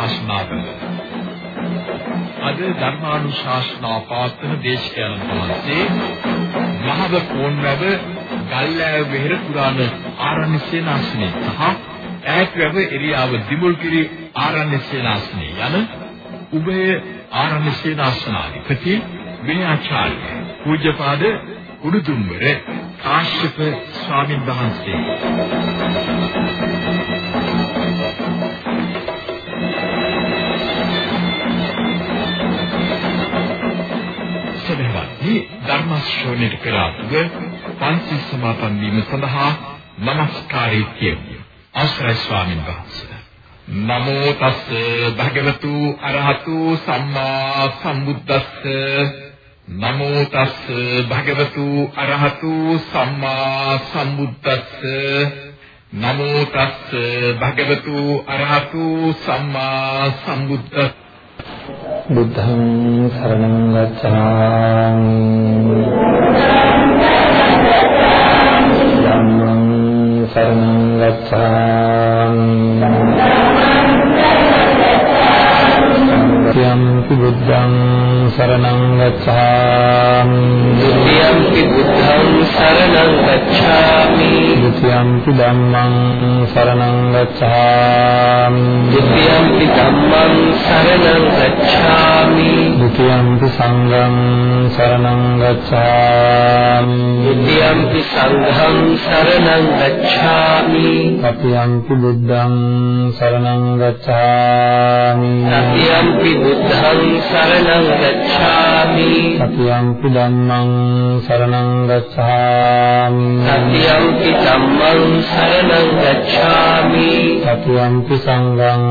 ධර්මානුශාසනාව අද ධර්මානුශාසනා පාත්‍රන දේශකයන් වහන්සේ මහව කෝන්වැව ගල්ලෑ වෙහෙර පුරාණ ආරණ්‍ය සේනාසනේ සහ ඈත්වැව එරියාව දිමුල්කිරි ආරණ්‍ය සේනාසනේ යන උභය ආරණ්‍ය සේනාසනාධිපති විනයාචාර්ය පූජ්‍යපාද උඩුදුම්බර කාශ්‍යප ස්වාමීන් වහන්සේ ශ්‍රවණයට පෙර ආතුව පන්සිල් සමාපන් වීම සඳහා নমස්කාරය කියමු. අවසරයි ස්වාමීන් වහන්සේ. නමෝ තස් භගවතු අරහතු සම්මා සම්බුද්දස්ස නමෝ තස් භගවතු අරහතු සම්මා සම්බුද්දස්ස නමෝ තස් භගවතු අරහතු සම්මා සම්බුද්දස්ස බුද්ධං සරණං ගච්ඡාමි. ධම්මං සරණං ගච්ඡාමි. යම්පි බුද්ධං සරණං ගච්ඡාමි. ဒ ුතියම්පි බුද්ධං සරණං ගච්ඡාමි. द्वितीयंपि ධම්මං शरणं गच्छामि द्वितीयंपि ධම්මං शरणं गच्छामि द्वितीयंपि සංඝං शरणं गच्छामि द्वितीयंपि සංඝං शरणं गच्छामि तृतीयंपि බුද්ධං शरणं गच्छामि तृतीयंपि බුද්ධං शरणं गच्छामि तृतीयंपि ධම්මං शरणं गच्छामि तृतीयंपि ධම්මං සරණං ගච්ඡාමි. සතියම්පි සංඝං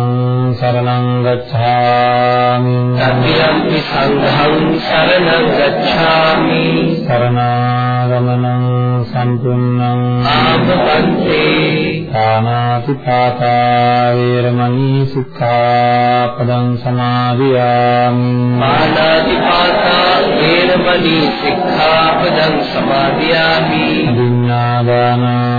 සරණං ගච්ඡාමි. සතියම්පි සංඝං සරණං ගච්ඡාමි. සරණාගමනං සම්පූර්ණං ආමපන්තේ ආනාති පාතා වේරමණී සික්ඛාපදං සමාදියාමි. මානාතිපාතා වේරමණී සික්ඛාපදං සමාදියාමි. දින්නාදාන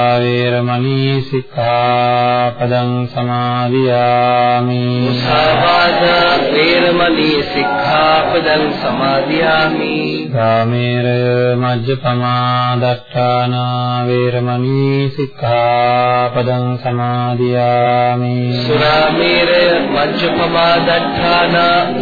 වේරමණී සික්ඛාපදං සමාදියාමි මුසාවාදා වේරමණී සික්ඛාපදං සමාදියාමි කාමේර මජ්ජපමා දට්ඨාන වේරමණී සික්ඛාපදං සමාදියාමි. සුරාමේරය මජ්ජපමා දට්ඨාන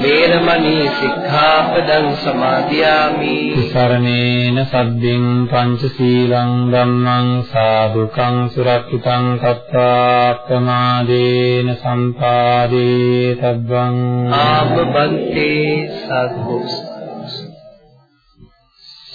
වේරමණී සික්ඛාපදං සමාදියාමි. සරණේන සබ්බින් පංචශීලං ධම්මං සාදුකං සුරක්ෂිතං කତ୍වා ප්‍රමාදේන සම්පාදේ තබ්බං ආමබන්තේ සද්දොස්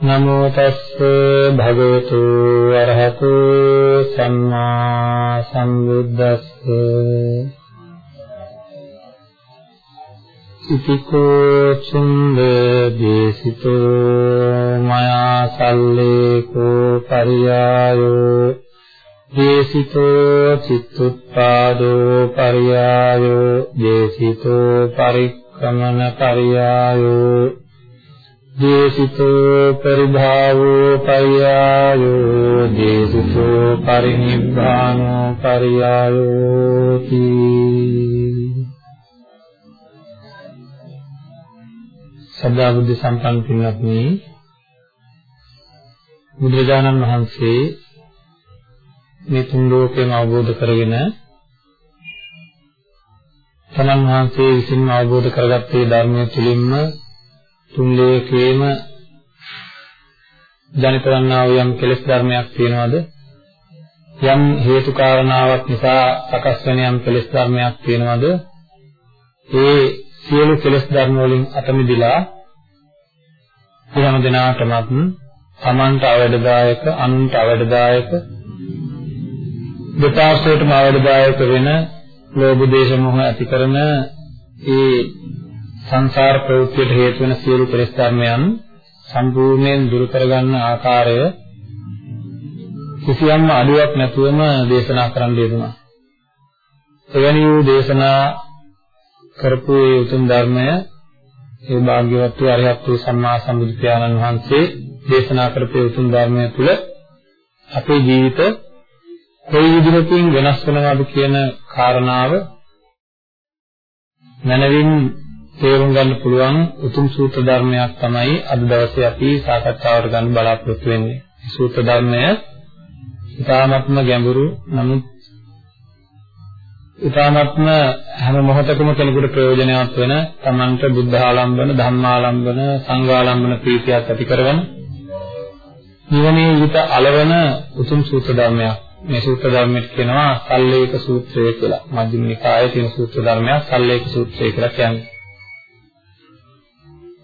නමෝ තස්සේ භගවතු අරහතෝ සම්මා සම්බුද්දස්ස. ඉතිකෝ චුම්බ දේසිතෝ මයා සල්ලේකෝ පරියායෝ. දේසිතෝ චිත්තුත්පාදෝ පරියායෝ. දේසිතෝ පරික්කමන පරියායෝ. දේසිතෝ පරිභාවෝ පරියායෝ දේසිතෝ පරිනිබ්බානෝ පරියායෝති. සදා බුද්ධ සම්පන්න පින්වත්නි බුදුරජාණන් වහන්සේ මේ තුන් ලෝකයෙන් අවබෝධ කරගෙන තමන් වහන්සේ විසින්ම අවබෝධ කරගත්තේ ධර්මයේ තුලින්ම තුන් ලෝකේම ජනිත වන්නා වූ යම් කෙලෙස් ධර්මයක් තියෙනවද? යම් හේතු කාරණාවක් නිසා සකස් වෙන යම් කෙලෙස් ධර්මයක් තියෙනවද? ඒ සියලු කෙලෙස් ධර්ම වලින් අත මිදලා හැම දිනාටමත් තමන්ට අවඩදායක අනුන්ට අවඩදායක දෙපාර්ශ්වයටම අවඩදායක වෙන ලෝභ දේශ මොහ ඇති කරන ඒ සංසාර ප්‍රවෘත්තියට හේතු වෙන සියලු කෙලෙස් ධර්මයන් සම්පූර්ණයෙන් දුරු කරගන්න ආකාරය කිසියම් අඩුවක් නැතුවම දේශනා කරන්න යෙදුණා. එවැනි වූ දේශනා කරපු ඒ උතුම් ධර්මය ඒ භාග්‍යවත් වූ අරිහත් වූ සම්මා සම්බුදු පියාණන් වහන්සේ දේශනා කරපු උතුම් ධර්මය තුළ අපේ ජීවිත කොයි විදිහකින් වෙනස් වෙනවද කියන කාරණාව මනවින් තේරුම් ගන්න පුළුවන් උතුම් සූත්‍ර ධර්මයක් තමයි අද දවසේ අපි සාකච්ඡාවට ගන්න බලාපොරොත්තු වෙන්නේ. සූත්‍ර ධර්මය ඉතාමත්ම ගැඹුරු නමුත් ඉතාමත්ම හැම මොහොතකම කෙනෙකුට ප්‍රයෝජනවත් වෙන තමන්ට බුද්ධ ආලම්බන, ධම්මාලම්බන, සංඝාලම්බන ප්‍රීතියක් ඇති කරන නිවනේ ඊට అలවන උතුම් සූත්‍ර ධර්මයක්. මේ සූත්‍ර ධර්මයට කියනවා සල්ලේක සූත්‍රය කියලා. මධ්‍යම නිකායේ තියෙන සූත්‍ර ධර්මයක් සල්ලේක සූත්‍රය කියලා කියන්නේ.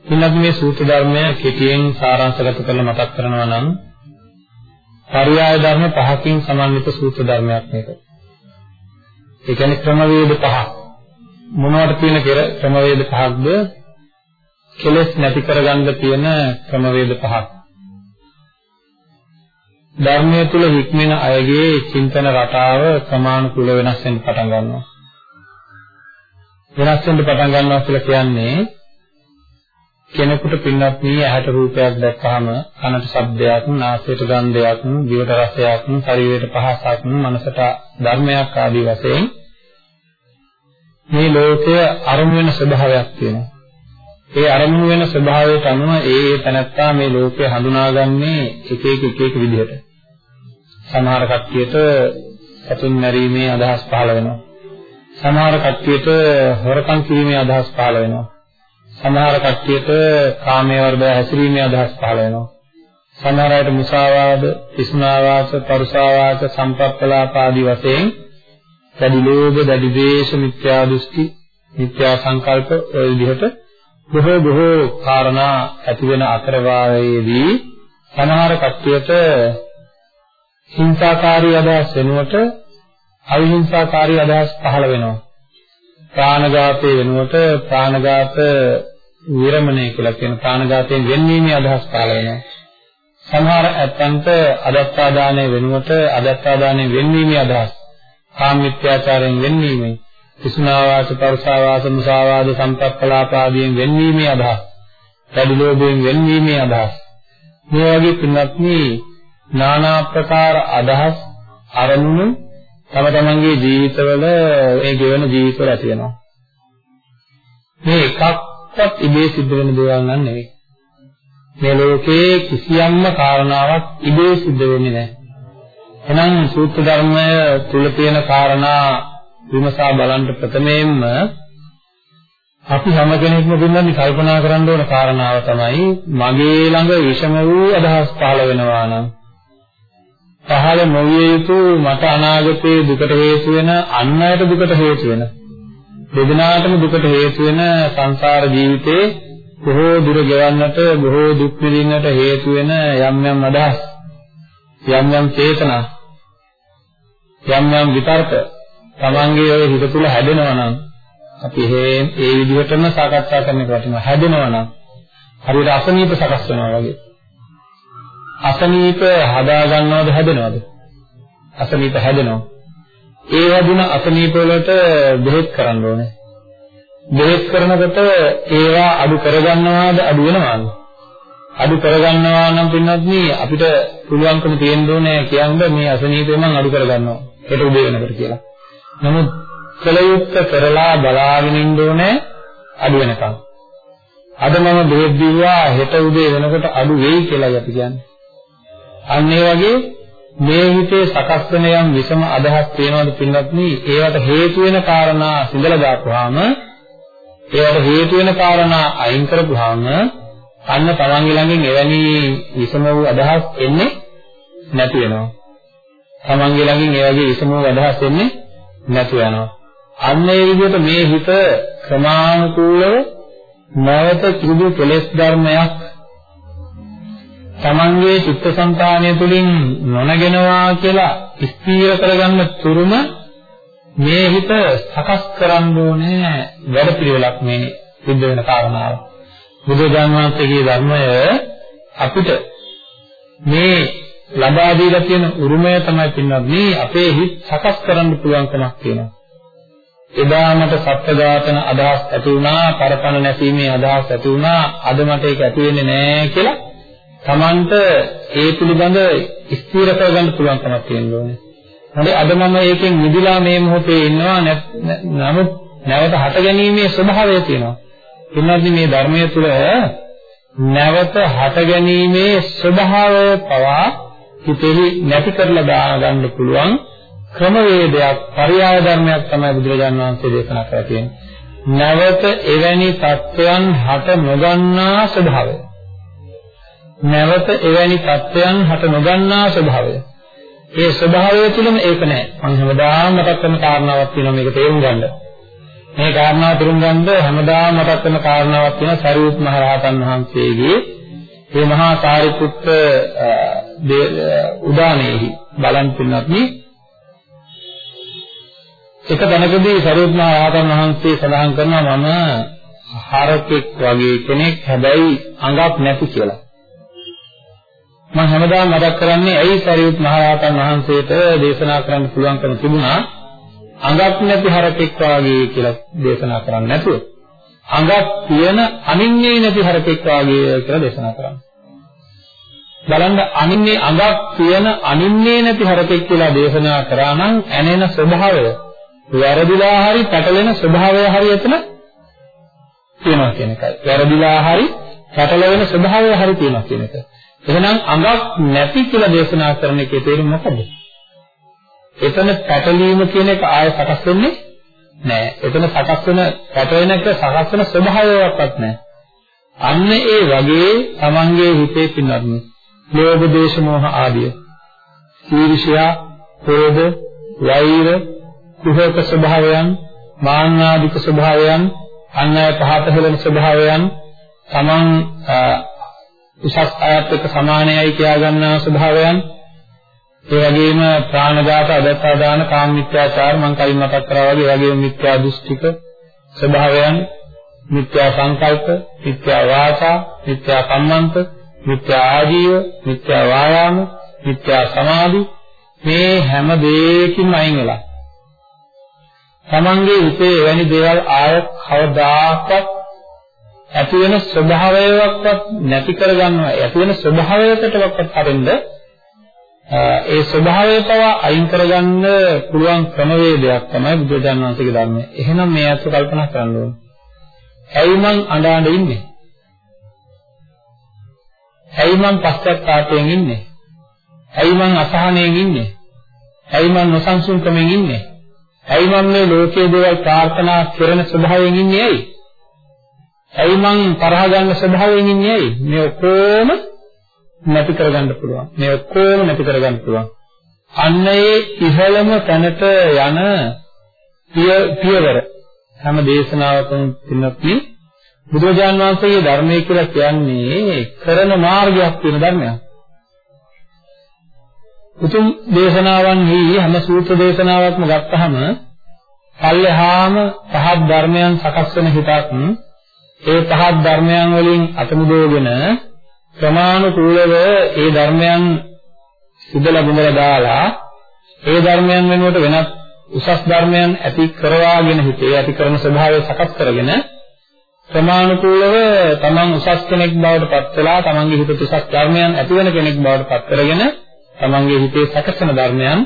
ඊළඟ මේ සූත්‍ර ධර්මය කෙටියෙන් සාරාංශගත කරලා මතක් කරනවා නම් පරියාය ධර්ම පහකින් සමන්විත සූත්‍ර ධර්මයක් මේක. ඒ කියන්නේ ක්‍රමවේද පහක්. මොනවට තියෙන ක්‍රමවේද පහක්ද? කෙලස් නැති කරගන්න තියෙන ක්‍රමවේද පහක්. ධර්මයේ තුල හික්මෙන අයගේ චින්තන රටාව ක්‍රමානුකූල වෙනස් වෙන්න පටන් ගන්නවා. වෙනස් වෙන්න පටන් ගන්නවා කියලා කියන්නේ කෙනෙකුට පින්නත් මේ ඇහැට රූපයක් දැක්කහම කනට ශබ්දයක්, නාසයට ගන්ධයක්, දිවට රසයක්, ශරීරයට පහසක්, මනසට ධර්මයක් ආදී වශයෙන් මේ ලෝකය අරමුණු වෙන ස්වභාවයක් තියෙනවා. ඒ අරමුණු වෙන ස්වභාවයට අනුව ඒ ඒ තැනත්තා මේ ලෝකය හඳුනාගන්නේ එක එක එක එක විදිහට. සමහර කට්ටියට සතුන් මැරීමේ අදහස් පහළ වෙනවා. සමහර කට්ටියට හොරකම් කිරීමේ අදහස් පහළ වෙනවා. සමහර කට්ටියට කාමයේ වර්ධය හැසිරීමේ අදහස් පහළ වෙනවා. සමහර අයට මුසාවාද, පිසුනාවාද, පරුසාවාද, සම්පප්පලාප ආදී වශයෙන් දැඩි ලෝභ, දැඩි ද්වේෂ, මිත්‍යා දෘෂ්ටි, මිත්‍යා සංකල්ප ඔය විදිහට බොහෝ බොහෝ කාරණා ඇති වෙන අතරවාරයේදී සමහර කට්ටියට හිංසාකාරී අදහස් වෙනුවට අවිහිංසාකාරී අදහස් පහළ වෙනවා. ප්‍රාණඝාතයේ වෙනුවට ප්‍රාණඝාත විරමණය කියලා කියන ප්‍රාණඝාතයෙන් වෙන්වීමේ අදහස් පහළ වෙනවා. සමහර ඇත්තන්ට අදත්තාදානය වෙනුවට අදත්තාදානයෙන් වෙන්වීමේ අදහස්, කාමමිත්‍යාචාරයෙන් වෙන්වීමේ, විසුනාවාස, පරසාවාස, මුසාවාද, සම්පක්කලාප ආදියෙන් වෙන්වීමේ අදහස්, පැඩිලෝභයෙන් වෙන්වීමේ අදහස්. මේ වගේ පින්වත්නි নানা ප්‍රකාර අදහස් අරමුණු තම තමන්ගේ ජීවිතවල ඒ ගෙවන ජීවිතවල ඇති වෙනවා. මේ එකක් එකක්වත් ඉබේ සිද්ධ වෙන දේවල් නන් නෙවෙයි. මේ ලෝකේ කිසියම්ම කාරණාවක් ඉබේ සිද්ධ වෙන්නේ නැහැ. එහෙනම් සූත්‍ර ධර්මය තුල තියෙන කාරණා විමසා බලන්න ප්‍රථමයෙන්ම අපි හැම කෙනෙක්ම දෙන්නන්නේ කල්පනා කරන්න ඕන කාරණාව තමයි මගේ ළඟ විෂම වූ අදහස් පහළ වෙනවා නම් පහළ නොවිය යුතු මට අනාගතයේ දුකට හේතු වෙන අන් අයට දුකට හේතු වෙන දෙදෙනාටම දුකට හේතු වෙන සංසාර ජීවිතේ බොහෝ දුර ගෙවන්නට බොහෝ දුක් විඳින්නට හේතු වෙන යම් යම් අදහස් යම් යම් චේතනා යම් යම් විතර්ක තමන්ගේ ඔය හිත තුළ හැදෙනවා නම් අපි ඒ ඒ විදිහටම සාකච්ඡා කරන්න වටිනවා හැදෙනවා නම් හරියට අසනීප සකස් වෙනවා වගේ. අසනීප හදා ගන්නවද හැදෙනවද? අසනීප හැදෙනවා. ඒ වදින අසනීප වලට බෙහෙත් කරන්න ඕනේ. බෙහෙත් කරනකොට ඒවා අඩු කරගන්නවාද අඩු වෙනවාද? අඩු කරගන්නවා නම් පින්නත් අපිට පුළුවන්කම තියෙන්න ඕනේ කියන්නේ මේ අසනීපේ මම අඩු කරගන්නවා. ඒක උදේ වෙනකොට කියලා. නමුත් කලයුත්ත කරලා බලාගෙන ඉන්න ඕනේ අඩු වෙනකම්. අද මම බෙහෙත් දීවා හෙට උදේ වෙනකොට අඩු වෙයි කියලා අපි කියන්නේ. අන්න ඒ වගේ මේ හිතේ සකස් වෙන යම් විසම අදහස් තියෙනවද පින්වත්නි ඒවට හේතු වෙන කාරණා සිඳලා දාපුවාම ඒවට හේතු වෙන කාරණා අයින් කරපුවාම අන්න තමන්ගේ ළඟින් එවැනි විසම වූ අදහස් එන්නේ නැති වෙනවා. තමන්ගේ ළඟින් ඒ වගේ විසම වූ අදහස් එන්නේ නැතු වෙනවා. අන්න ඒ විදිහට මේ හිත ක්‍රමානුකූලව නැවත කිසිදු කෙලෙස් ධර්මයක් තමන්ගේ චිත්තසංතානය තුළින් නොනගෙනවා කියලා ස්ථීර කරගන්න තුරුම මේ හිත සකස් කරන්න ඕනේ වැඩ පිළිවෙලක් මේ සිද්ධ වෙන කාරණාව. බුදුජාන විශ්වයේ ධර්මය අපිට මේ ලබා දීලා තියෙන උරුමය තමයි පින්නත් මේ අපේ හිත සකස් කරන්න පුළුවන්කමක් තියෙනවා. එදාමට සත්‍යඝාතන අදහස් ඇති වුණා, පරපණ නැසීමේ අදහස් ඇති වුණා, අද මට ඒක ඇති වෙන්නේ නැහැ කියලා Tamanට ඒ පිළිබඳ ස්ථිර කරගන්න පුළුවන්කමක් තියෙන්න ඕනේ. හරි අද මම ඒකෙන් නිදිලා මේ මොහොතේ ඉන්නවා නමුත් නැවත හට ගැනීමේ ස්වභාවය තියෙනවා. එන්නත් මේ ධර්මයේ තුල නැවත හට ගැනීමේ ස්වභාවය පවා හිතෙහි නැති කරලා දාගන්න පුළුවන් ක්‍රමවේදයක් පරියාය ධර්මයක් තමයි බුදුරජාණන් වහන්සේ දේශනා කරලා තියෙන්නේ. නැවත එවැනි தත්වයන් හට නොගන්නා ස්වභාවය. නැවත එවැනි தත්වයන් හට නොගන්නා ස්වභාවය. ඒ ස්වභාවය තුළම ඒක නැහැ. මම හැමදාම මතක් කරන කාරණාවක් තියෙනවා මේක තේරුම් ගන්න. මේ කාරණාව තේරුම් ගන්න හැමදාම මතක් කරන කාරණාවක් තියෙනවා සරියුත් මහ රහතන් වහන්සේගේ මේ මහා සාරිපුත්ත උදානයේහි බලන් පින්නත්නි එක තැනකදී සරියුත් මහ රහතන් වහන්සේ සඳහන් කරනවා මම හරකෙක් වගේ කෙනෙක් හැබැයි අඟක් නැති කියලා. මම හැමදාම මතක් කරන්නේ ඇයි සරියුත් මහ රහතන් වහන්සේට දේශනා කරන්න පුළුවන්කම තිබුණා අඟක් නැති හරකෙක් වාගේ කියලා දේශනා කරන්නේ නැතුව අඟක් තියෙන අනින්නේ නැති හරකෙක් වාගේ කියලා දේශනා කරන්නේ. බලන්න අනින්නේ අඟක් තියෙන අනින්නේ නැති හරකෙක් කියලා දේශනා කරා නම් ඇනෙන ස්වභාවය වැරදිලා හරි පැටලෙන ස්වභාවය හරි එතන තියෙනවා කියන එකයි. වැරදිලා හරි පැටලෙන ස්වභාවය හරි තියෙනවා කියන එක. එහෙනම් අඟක් නැති කියලා දේශනා කරන එකේ තේරුම මොකද? එතන පැටලීම කියන එක ආය සකස් වෙන්නේ නැහැ. එතන සකස් වෙන පැටලෙන එක සකස් වෙන ස්වභාවයක්වත් නැහැ. අන්න ඒ වගේ තමන්ගේ හිතේ පින්නත් ලෝභ දේශ මොහ ආදිය ඊර්ෂ්‍යා, ක්‍රෝධ, වෛර, කුහක ස්වභාවයන්, මාන්නාදික ස්වභාවයන්, අන්‍යය පහත හෙළන ස්වභාවයන්, තමන් උසස් අයත් එක්ක සමානයයි කියා ගන්නා ස්වභාවයන්. ඒ වගේම ප්‍රාණඝාත අදත්තා දාන කාම මිත්‍යාචාර මම කලින් මතක් කරා වගේ ඒ වගේම මිත්‍යා දෘෂ්ටික ස්වභාවයන් මිත්‍යා සංකල්ප මිත්‍යා වාචා මිත්‍යා කම්මන්ත මිත්‍යා ආජීව මිත්‍යා වායාම මිත්‍යා සමාධි මේ හැම දෙයකින්ම අයින් වෙලා. තමන්ගේ හිතේ එවැනි දේවල් ආය කවදාකවත් ඇති වෙන ස්වභාවයක්වත් නැති කරගන්නවා ඇති වෙන ස්වභාවයකටවත් හරින්න ඒ ස්වභාවය පවා අයින් කරගන්න පුළුවන් ක්‍රමවේදයක් තමයි බුදුරජාණන් වහන්සේගේ ධර්මය. එහෙනම් මේ අත්ව කල්පනා කරන්න ඕනේ. ඇයි මං අඬාඬ ඉන්නේ? ඇයි මං පශ්චාත්තාපයෙන් ඉන්නේ? ඇයි මං අසහනයෙන් ඉන්නේ? ඇයි මං නොසන්සුන්කමෙන් ඉන්නේ? ඇයි මං මේ ලෝකයේ දේවල් ප්‍රාර්ථනා කරන ස්වභාවයෙන් ඉන්නේ ඇයි? ඇයි මං තරහ ගන්න ස්වභාවයෙන් ඉන්නේ ඇයි? මේ ඔක්කොම නැති කරගන්න පුළුවන්. මේ ඔක්කොම නැති කරගන්න පුළුවන්. අන්න ඒ ඉහළම තැනට යන පියවර හැම දේශනාවකම තින්නපි බුදුරජාන් වහන්සේගේ ධර්මය කියලා කියන්නේ කරන මාර්ගයක් වෙන ධර්මයක්. උතුම් දේශනාවන්හි හැම සූත්‍ර දේශනාවක්ම ගත්තහම පල්ලෙහාම පහත් ධර්මයන් සකස් වෙන හිතක් ඒ පහත් ධර්මයන් වලින් අතමුදෝගෙන ප්‍රමාණිකූලව ඒ ධර්මයන් සුදලා බඳලා දාලා ඒ ධර්මයන් වෙනුවට වෙනත් උසස් ධර්මයන් ඇති කරවාගෙන හිතේ ඇති කරන ස්වභාවය සකස් කරගෙන ප්‍රමාණිකූලව තමන් උසස් කෙනෙක් බවට පත් වෙලා තමන්ගේ හිතේ උසස් ධර්මයන් ඇති වෙන කෙනෙක් බවට පත් කරගෙන තමන්ගේ හිතේ සැකසෙන ධර්මයන්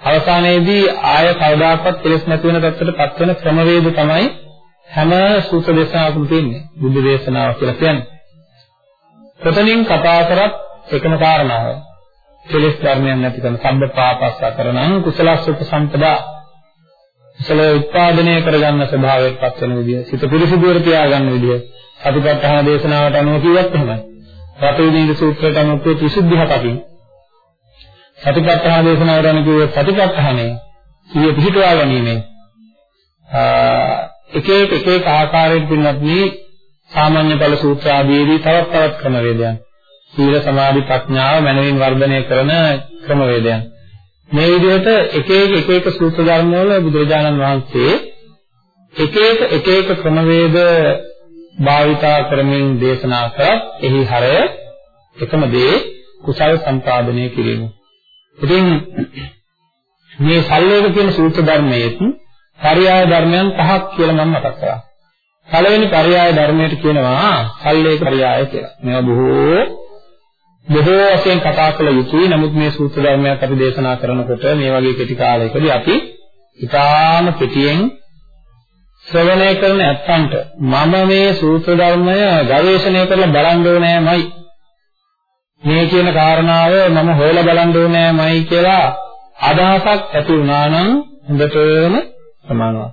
අවසානයේදී ආය කවදාකවත් කෙලෙස් නැති වෙන පැත්තට පත් වෙන ක්‍රමවේද තමයි හැම සූත්‍ර දේශනාවකම තියෙන්නේ බුද්ධ දේශනාව කියලා කියන්නේ. ප්‍රතනින් කතා කරත් එකම කාරණාව. කෙලෙස් ධර්මයන් නැති කරන සම්බ පාපස්ස කරනං කුසලස්ස උපසම්පදා කුසල උත්පාදනය කරගන්න ස්වභාවයට පත් වෙන විදිය සිත පිරිසිදුවර තියාගන්න විදිය සතිපට්ඨාන දේශනාවට අනුව කිව්වත් එහෙමයි. රතවිනීද සූත්‍රයට අනුව පිසුද්ධි හතකින් සතිපට්ඨාන දේශනාවට අනුව කිව්ව සතිපට්ඨානය සිය පිහිටවා ගැනීමෙන් එක එක එක එක ආකාරයෙන් පින්නත් මේ සාමාන්‍ය ඵල සූත්‍ර ආදීදී තවත් තවත් ක්‍රමවේදයන් සීල සමාධි ප්‍රඥාව මනමින් වර්ධනය කරන ක්‍රමවේදයන් මේ විදිහට එක එක එක එක සූත්‍ර ධර්ම වල බුදුරජාණන් වහන්සේ එක එක එක එක ක්‍රමවේද භාවිතා කරමින් දේශනා කරත් එහි හරය එකම දේ කුසල සම්පාදනය කිරීම. ඉතින් මේ සල්ලේක කියන සූත්‍ර ධර්මයේ පරයාය ධර්මයන් පහක් කියලා මම මතක් කරා. පළවෙනි පරයාය ධර්මයට කියනවා සල්ලේක පරයාය කියලා. මේවා බොහෝ බොහෝ වශයෙන් කතා කළ යුතුයි. නමුත් මේ සූත්‍ර ධර්මයක් අපි දේශනා කරනකොට මේ වගේ කෙටි කාලයකදී අපි ඉතාම කෙටියෙන් ශ්‍රවණය කරන ඇත්තන්ට මම මේ සූත්‍ර ධර්මය ගවේෂණය කරලා බලන්න ඕනෑමයි මේ කියන කාරණාව මම හොයලා බලන්න ඕනෑමයි කියලා අදහසක් ඇති වුණා නම් හොඳටම ප්‍රමාණවත්.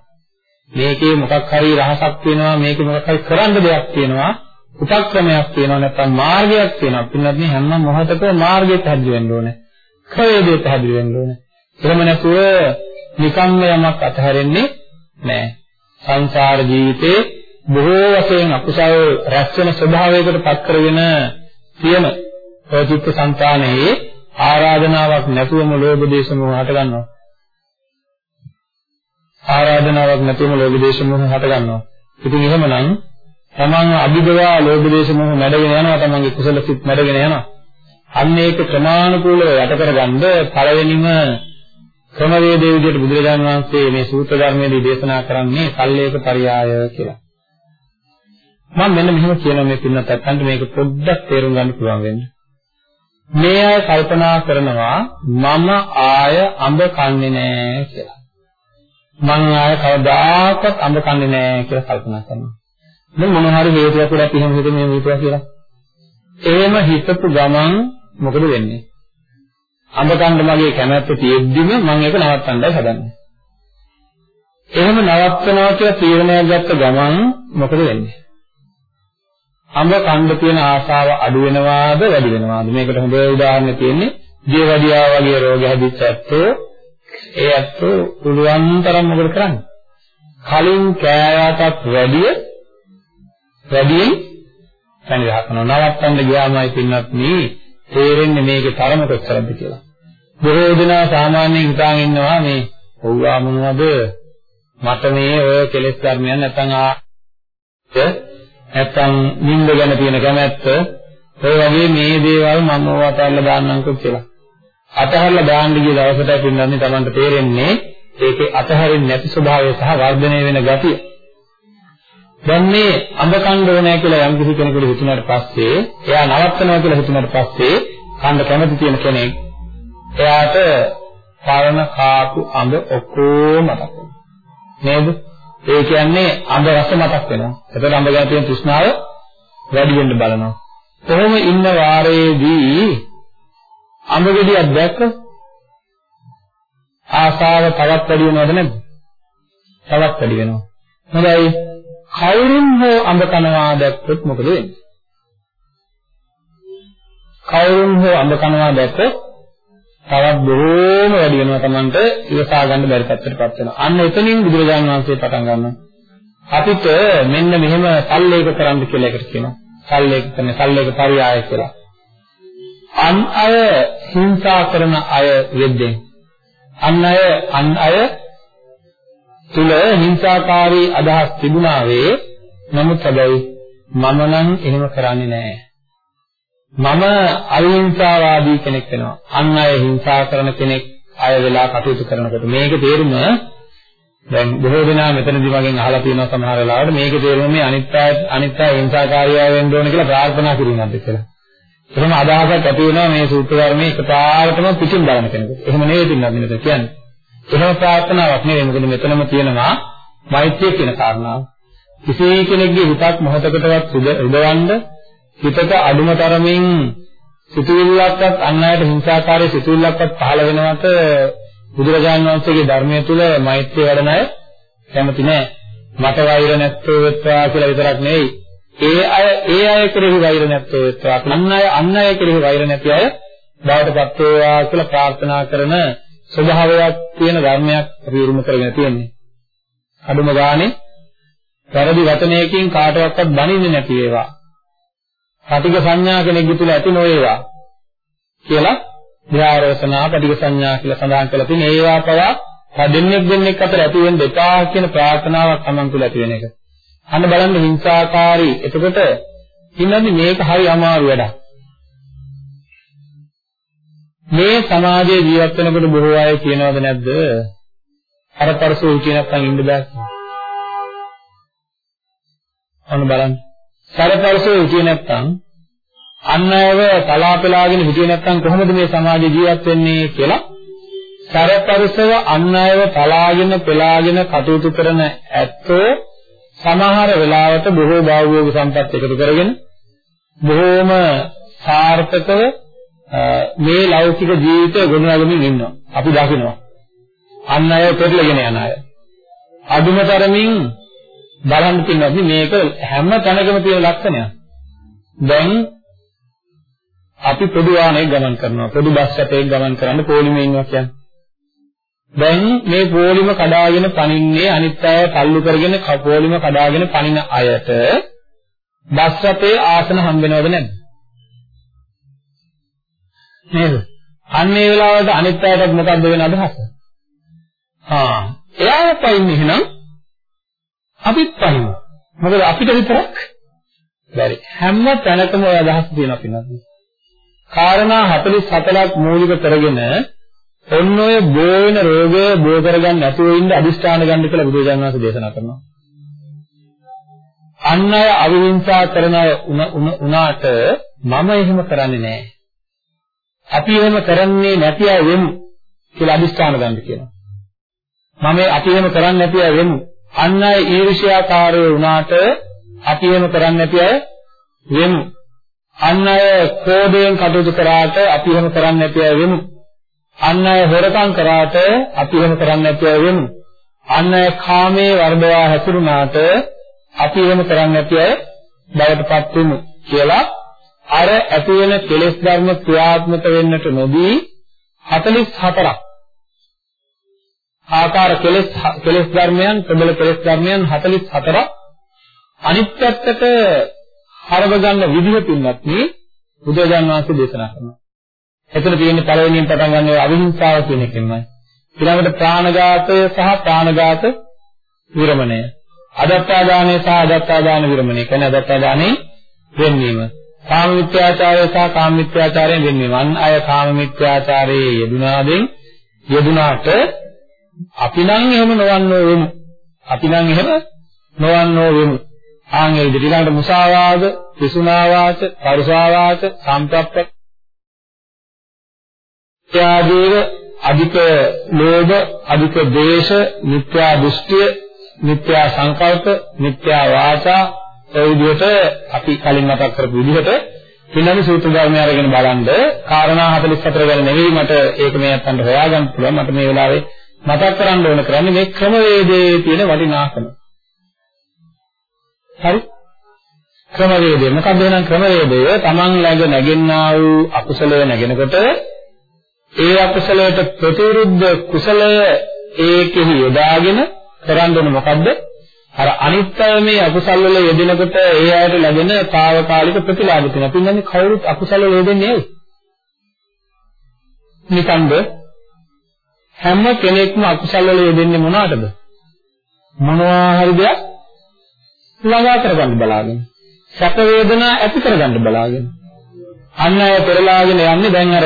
මේකේ මොකක් හරි රහසක් තියෙනවා මේකේ මොකක් හරි කරන්න දෙයක් තියෙනවා උපක්‍රමයක් තියෙනවා නැත්නම් මාර්ගයක් තියෙනවා. පින්නත් මේ හැම මොහොතකම මාර්ගය පැහැදිලි වෙන්න ඕනේ. ක්‍රයදේ පැහැදිලි වෙන්න ඕනේ. එහෙම නැතුව නිකම්ම යමක් අතහැරෙන්නේ නැහැ. සංසාර ජීවිතේ බොහෝ වශයෙන් අකුසල් රැස් වෙන ස්වභාවයකට පත් කරගෙන තියෙන ප්‍රතිත්ත సంతානයේ ආරාධනාවක් නැතුවම ලෝභ දේශ මොහ හට ගන්නවා. ආරාධනාවක් නැතුවම ලෝභ දේශ මොහ හට ගන්නවා. ඉතින් එහෙමනම් තමන් අභිදවා ලෝභ දේශ මොහ මැඩගෙන යනවා තමන්ගේ කුසල සිත් මැඩගෙන යනවා. අන්න ඒක ප්‍රමාණිකූලව යට කරගන්න පළවෙනිම ක්‍රමවේදයේ විදිහට බුදුරජාණන් වහන්සේ මේ සූත්‍ර ධර්මයේදී දේශනා කරන්නේ සල්ලේක පරියාය කියලා. මම මෙන්න මෙහෙම කියනවා මේ පින්නත් අත්තන්ට මේක පොඩ්ඩක් තේරුම් ගන්න පුළුවන් වෙන්නේ. මේ අය කල්පනා කරනවා මම ආය අඹ කන්නේ නෑ කියලා. මං ආය කවදාකවත් අඹ කන්නේ නෑ කියලා කල්පනා කරනවා. දැන් මොන හරි හේතුවක් උඩ අපි එහෙම හිතේ මේ හේතුව කියලා. එහෙම හිතපු ගමන් මොකද වෙන්නේ? අඹ කන්න මගේ කැමැත්ත තියෙද්දිම මම ඒක නවත්තන්නයි හදන්නේ. එහෙම නවත්තනවා කියලා තීරණයක් ගත්ත ගමන් මොකද වෙන්නේ? අඹ කන්න තියෙන ආශාව අඩු වෙනවාද වැඩි වෙනවාද? මේකට හොඳ උදාහරණයක් තියෙන්නේ ජීවදියා වගේ රෝග හැදිච්ච ඇත්තෝ ඒ ඇත්තෝ පුළුවන් තරම් මොකද කරන්නේ? කලින් කෑයටත් වැඩිය වැඩියෙන් පැණි ගහනවා. නවත්තන්න ගියාමයි පින්නත් මේ තේරෙන්නේ මේකේ තරම කොච්චරද කියලා. බොහෝ දෙනා සාමාන්‍යයෙන් හිතාගෙන ඉන්නවා මේ ඔව්වා මොනවද මට මේ ඔය කෙලෙස් ධර්මයන් නැත්තම් ආ නැත්තම් නිින්ද ගැන තියෙන කැමැත්ත ඔය වගේ මේ දේවල් මම ඔය අතහැරලා දාන්නම්කෝ කියලා. අතහැරලා දාන්න ගිය දවසට පින්නන්නේ Tamanට තේරෙන්නේ ඒකේ අතහැරෙන්නේ නැති ස්වභාවය සහ වර්ධනය වෙන ගතිය. දැන් මේ අඹ කන්න ඕනෑ කියලා යම් කිසි කෙනෙකුට හිතුණාට පස්සේ එයා නවත්තනවා කියලා හිතුණාට පස්සේ කන්න කැමති තියෙන කෙනෙක් එයාට පරණ කාපු අඹ ඔක්කොම මතක් වෙනවා. නේද? ඒ කියන්නේ අඹ රස මතක් වෙනවා. එතකොට අඹ ගැන තියෙන තෘෂ්ණාව වැඩි වෙන්න බලනවා. කොහොම ඉන්න වාරයේදී අඹ ගෙඩියක් දැක්ක ආසාව තවත් වැඩි වෙනවද නැද්ද තවත් වැඩි වෙනවා හොඳයි කවුරුන් හෝ අඹ කනවා දැක්කොත් මොකද වෙන්නේ? කවුරුන් හෝ අඹ කනවා දැක්කොත් තවත් බොහෝම වැඩි වෙනවා Tamanට ඉවසා ගන්න බැරි පැත්තටපත් වෙනවා. අන්න එතනින් බුදුරජාණන් වහන්සේ පටන් ගන්නවා. අපිට මෙන්න මෙහෙම සල්ලේක කරන්න කියලා එකට කියනවා. සල්ලේක කරන සල්ලේක පරියාය කියලා. අන් අය හිංසා කරන අය වෙද්දී අන් අය අන් අය තුල හිංසාකාරී අදහස් තිබුණා වේ. නමුත් හැබැයි මම නම් එහෙම කරන්නේ නැහැ. මම අහිංසාවාදී කෙනෙක් වෙනවා. අන් අය හිංසා කරන කෙනෙක් අය වෙලා කටයුතු කරනකොට මේක තේරුම දැන් බොහෝ දෙනා මෙතනදී මගෙන් අහලා තියෙනවා සමහර වෙලාවට මේකේ තේරුම මේ අනිත්‍ය අනිත්‍ය හිංසාකාරී වෙන්න ඕන කියලා ප්‍රාර්ථනා කිරීමක්ද කියලා. එහෙම අදහසක් ඇති වෙනවා මේ සූත්‍ර ධර්මයේ එකපාරටම පිටින් බලන කෙනෙකුට. එහෙම නෙවෙයි තින්නත් මෙතන කියන්නේ. එහෙම ප්‍රාර්ථනාවක් නෙවෙයි. මොකද මෙතනම තියෙනවා මෛත්‍රිය කියන කාරණාව. කිසි කෙනෙක්ගේ හිතක් මොහොතකටවත් උදවන්න හිතට අඩුම තරමින් සිතුවිල්ලක්වත් අන් අයට හිංසාකාරී සිතුවිල්ලක්වත් පහළ වෙනවට බුදුරජාණන් වහන්සේගේ ධර්මයේ තුල මෛත්‍රිය වැඩන අය කැමති නෑ. මට වෛර නැත්තෝ වෙත්වා කියලා විතරක් නෙවෙයි. ඒ අය ඒ අය කෙරෙහි වෛර නැත්තෝ වෙත්වා. අන් අය අන් අය කෙරෙහි වෛර නැති අය බවටපත් වේවා කියලා ප්‍රාර්ථනා කරන ස්වභාවයක් තියෙන ධර්මයක් අපි උරුම කරගෙන තියෙන්නේ. අඩුම ගානේ වැරදි වචනයකින් කාටවත් බනින්නේ නැති ඒවා. පටිඝ සංඥා කෙනෙකුගේ තුල ඇති නොවේවා කියලා විහාරවසනා පටිඝ සංඥා කියලා සඳහන් කරලා තියෙන ඒවා පවා දෙන්නෙක් දෙන්නෙක් අතර ඇති වෙන දෙපා කියන ප්‍රාර්ථනාවක් Taman තුල ඇති වෙන එක. අන්න බලන්න හිංසාකාරී. එතකොට ඉන්නන්නේ මේක හරි අමාරු වැඩක්. මේ සමාජයේ ජීවත් වෙනකොට බොහෝ අය කියනවද නැද්ද? අර පරසෝ කියන නැත්නම් ඉන්න බෑ කියලා. අන්න බලන්න. සරපරසෝ හිටියේ නැත්නම් අන් අයව තලාපලාගෙන හිටියේ නැත්නම් කොහොමද මේ සමාජයේ ජීවත් වෙන්නේ කියලා සරපරසව අන් අයව තලාගෙන පලාගෙන කටයුතු කරන ඇත්තෝ සමහර වෙලාවට බොහෝ භාවෝග සම්පත් එකතු කරගෙන බොහෝම සාර්ථකව මේ ලෞකික ජීවිතය ගොඩනගමින් ඉන්නවා. අපි දකිනවා. අන් අය පෙරලගෙන යන අය. අදුම තරමින් බලන්න පින්නත් මේක හැම තැනකම තියෙන ලක්ෂණයක්. දැන් අපි පොදු වාහනයක ගමන් කරනවා. පොදු බස් එකක ගමන් කරන්න පොලිමේ ඉන්නවා කියන්නේ. දැන් මේ පොලිම කඩාගෙන පනින්නේ අනිත් අය තල්ලු කරගෙන පොලිම කඩාගෙන පනින අයට බස් රථයේ ආසන හම්බ වෙනවද නැද්ද? නේද? අන්න ඒ වෙලාවට අනිත් අයටත් මොකද්ද වෙන අදහස? ආ එයා පයින්නේ එහෙනම් අපිත් පහිමු. මොකද අපිට විතරක් බැරි. හැම තැනකම ඔය අදහස් තියෙනවා පින්නත්. කාරණා 44ක් මූලික කරගෙන ඔන්න ඔය බෝ වෙන රෝගය බෝ කරගන්න නැතුව ඉන්න අදිෂ්ඨාන ගන්න කියලා බුදුරජාණන් වහන්සේ දේශනා කරනවා. අන් අය අවිහිංසා කරන අය උනාට මම එහෙම කරන්නේ නැහැ. අපි එහෙම කරන්නේ නැති අය වෙමු කියලා අදිෂ්ඨාන ගන්න කියනවා. මම අපි එහෙම කරන්නේ නැති අය වෙමු. අන් අය ඊර්ෂ්‍යාකාරී වුණාට අපි එහෙම කරන්නේ නැති අය වෙමු. අන් අය ක්‍රෝධයෙන් කටයුතු කරාට අපි එහෙම කරන්නේ නැති අය වෙමු. අන් අය හොරකම් කරාට අපි එහෙම කරන්නේ නැති අය වෙමු. අන් අය කාමයේ වර්ධවා හැසිරුණාට අපි එහෙම කරන්නේ නැති අය බවටපත් වෙමු කියලා අර ඇති වෙන කෙලෙස් ධර්ම ක්‍රියාත්මක වෙන්නට නොදී 44ක් ආකාර කෙලෙස් කෙලෙස් ධර්මයන් ප්‍රබල කෙලෙස් ධර්මයන් 44ක් අනිත් පැත්තට හරව ගන්න විදිහ පින්වත් මේ බුදුරජාන් වහන්සේ දේශනා කරනවා. එතන තියෙන්නේ පළවෙනියෙන් පටන් ගන්න අවිහිංසාව කියන එකෙන්මයි. ඊළඟට ප්‍රාණඝාතය සහ ප්‍රාණඝාත විරමණය. අදත්තාදානය සහ අදත්තාදාන විරමණය. කියන්නේ අදත්තාදානේ වෙන්වීම. කාම මිත්‍යාචාරය සහ කාම මිත්‍යාචාරයෙන් වෙන්වීම. අන් අය කාම මිත්‍යාචාරයේ යෙදුනාදෙන් යෙදුනාට අපි නම් එහෙම නොවන්නෝ වෙමු. අපි නම් එහෙම නොවන්නෝ වෙමු. ආන් ඒ විදිහට ඊළඟට මුසාවාද, පිසුනාවාච, පරුසාවාච, සම්ප්‍රප්ත ත්‍යාගීව අධික ලෝභ, අධික ද්වේෂ, මිත්‍යා දෘෂ්ටිය, මිත්‍යා සංකල්ප, මිත්‍යා වාචා ඒ විදිහට අපි කලින් මතක් කරපු විදිහට පින්නනි සූත්‍ර ධර්මය අරගෙන බලනද කාරණා 44 ගැන නෙවෙයි මට ඒක මේ අතන්ට හොයාගන්න පුළුවන් මට මේ වෙලාවේ මතක් කරන්න ඕන කරන්නේ මේ ක්‍රමවේදයේ තියෙන වටිනාකම. හරි? ක්‍රමවේදය මොකක්ද එහෙනම් ක්‍රමවේදය? Taman ළඟ නැගෙන්නා වූ අකුසලය නැගෙනකොට ඒ අකුසලයට ප්‍රතිවිරුද්ධ කුසලය ඒකෙහි යොදාගෙන කරන්න ඕන මොකද්ද? අර අනිත්‍ය මේ අකුසල වල යෙදෙනකොට ඒ අයට ලැබෙන తాවකාලික ප්‍රතිලාභ තියෙනවා. පින්නන්නේ කවුරුත් අකුසල වල යෙදෙන්නේ ඇයි? නිකන්ද හැම කෙනෙක්ම අකුසල වල යෙදෙන්නේ මොනවටද? මොනවා හරි දෙයක් ළඟා කරගන්න බලාගෙන. සැප වේදනා ඇති කරගන්න බලාගෙන. අන්න අය පෙරලාගෙන යන්නේ දැන් අර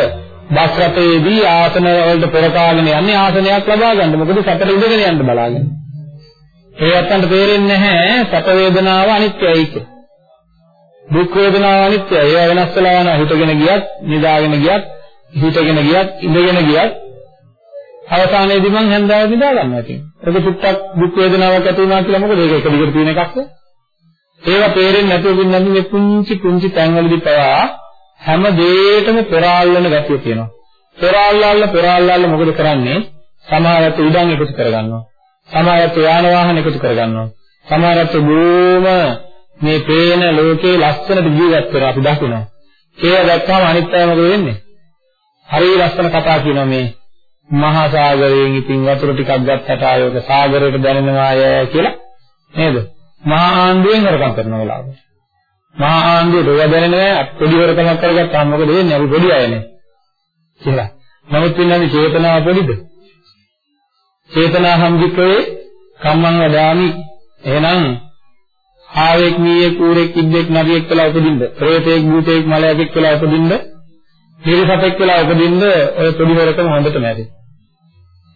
බස් රථයේදී ආසන වලට පෙරකාගෙන යන්නේ ආසනයක් ලබා ගන්න. මොකද සැපට ඉඳගෙන යන්න බලාගෙන. ඒ අතන්ට තේරෙන්නේ නැහැ සැප වේදනාව අනිත්‍යයි කියලා. දුක් වේදනාව අනිත්‍යයි. ඒවා වෙනස් වෙලා යනවා. හිතගෙන ගියත්, නිදාගෙන ගියත්, හිතගෙන ගියත්, ඉඳගෙන ගියත් අවසානයේදී මං හැන්දාව නිදා ගන්නවා කියන්නේ. ඒක චුට්ටක් දුක් වේදනාවක් ඇති වුණා කියලා මොකද ඒක එක දිගට තියෙන එකක්ද? ඒවා තේරෙන්නේ නැතුව ඉන්නන්නේ මේ පුංචි පුංචි තැන්වලදී පවා හැම දෙයකම පෙරාල්ලන ගතිය තියෙනවා. පෙරාල්ලාල්ල පෙරාල්ලාල්ල මොකද කරන්නේ? සමහරත් උඩන් එකතු කරගන්නවා. සමහරත් යාන වාහන එකතු කරගන්නවා. සමහරත් බොම මේ පේන ලෝකේ ලස්සනට ජීවත් වෙනවා අපි දකිනවා. ඒක දැක්කම අනිත් අය මොකද වෙන්නේ? හරි ලස්සන කතා කියනවා මේ මහා සාගරයෙන් ඉතින් වතුර ටිකක් ගත්තට ආයෝක සාගරයට දැනෙනවා අය කියලා නේද? මහා ආන්දුවෙන් හොරකම් කරන වෙලාවට. මහා ආන්දුවට ඔය දැනෙනවා පොඩි හොරකමක් කරගත්තාම මොකද වෙන්නේ? අපි පොඩි අයනේ. කියලා. නමුත් ඉන්නේ චේතනාව පොඩිද? චේතනා සම්දික්කවේ කම්මං වදාමි. එහෙනම් ආවෙක් මීයේ කූරෙක් ඉද්දෙක් නරියෙක් කියලා උපදින්න. ප්‍රේතෙක් භූතෙක් මලයෙක් කියලා උපදින්න. හිරිසතෙක් කියලා උපදින්න ඔය පොඩි හොරකම හොඳටම ඇති.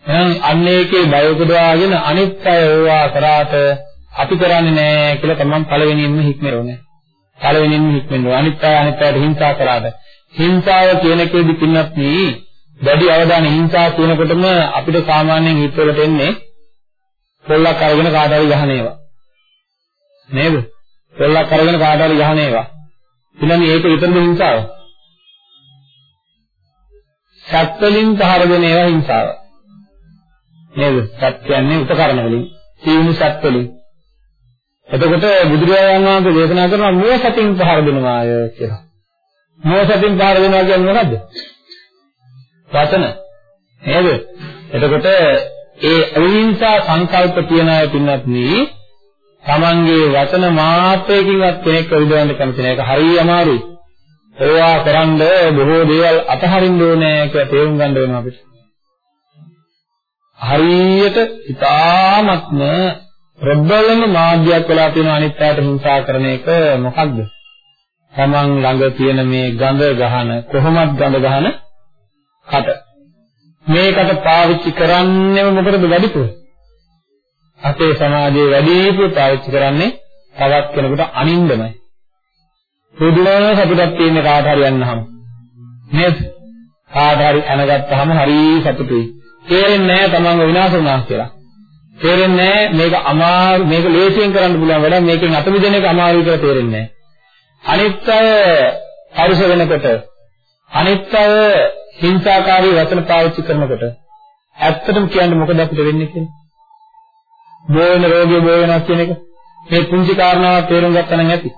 එහෙනම් අන්න ඒකේ බය උපදවාගෙන අනිත් අය ඕවා කරාට අපි කරන්නේ නැහැ කියලා තමන් පළවෙනියෙන්ම හික්මෙන්නේ. පළවෙනියෙන්ම හික්මෙන්නේ අනිත් අය අනිත් අයට හිංසා කරාට. හිංසාව කියන එකේදී පින්නත් නී වැඩි අවධානය හිංසා කියනකොටම අපිට සාමාන්‍යයෙන් හිතවලට එන්නේ පොල්ලක් අරගෙන කාට හරි ගහන ඒවා. නේද? පොල්ලක් අරගෙන කාට හරි ගහන ඒවා. ඊළඟ ඒක විතරද හිංසාව? සත්වලින් පහර දෙන ඒවා හිංසාව. නේද? සත් කියන්නේ උපකරණ වලින්, සීනු සත් වලින්. එතකොට බුදුරජාණන් වහන්සේ දේශනා කරනවා මෝ සතින් පහර දෙනවාය කියලා. මෝ සතින් පහර දෙනවා කියන්නේ මොකද්ද? වචන. නේද? එතකොට ඒ අවිහිංසා සංකල්ප තියන අය පින්නත් නී තමන්ගේ වචන මාත්‍රයකින්වත් කෙනෙක් විදවන්න කැමති නැහැ. ඒක හරිය අමාරුයි. ඒවා කරන්ද බොහෝ දේවල් අතහරින්න ඕනේ කියලා තේරුම් ගන්න වෙනවා අපිට. හරියට ඉතාමත්ම ප්‍රබලම මාධ්‍යයක් වෙලා තියෙන අනිත් පැයට හිංසා කරන එක මොකක්ද? තමන් ළඟ තියෙන මේ ගඳ ගහන කොහොමද ගඳ ගහන කට. මේකට පාවිච්චි කරන්නේම මොකටද වැඩිපුර? අපේ සමාජයේ වැඩිපුර පාවිච්චි කරන්නේ තවත් කෙනෙකුට අනින්දමයි. පුදුම සතුටක් තියෙන කාට හරි යන්නහම. නේද? කාට හරි අනගත්තාම හරි සතුටුයි. තේරෙන්නේ නැහැ තමන්ව විනාශ වුණා කියලා. තේරෙන්නේ නැහැ මේක අමාරු මේක ලේසියෙන් කරන්න පුළුවන් වැඩක් මේකෙන් අත මිදෙන එක අමාරුයි කියලා තේරෙන්නේ නැහැ. අනිත් අය පරිස වෙනකොට අනිත් අය හිංසාකාරී වචන පාවිච්චි කරනකොට ඇත්තටම කියන්නේ මොකද අපිට වෙන්නේ කියන්නේ? බෝවෙන රෝගිය බෝ වෙනවා කියන එක මේ පුංචි කාරණාවක් තේරුම් ගත්තා නම් ඇති.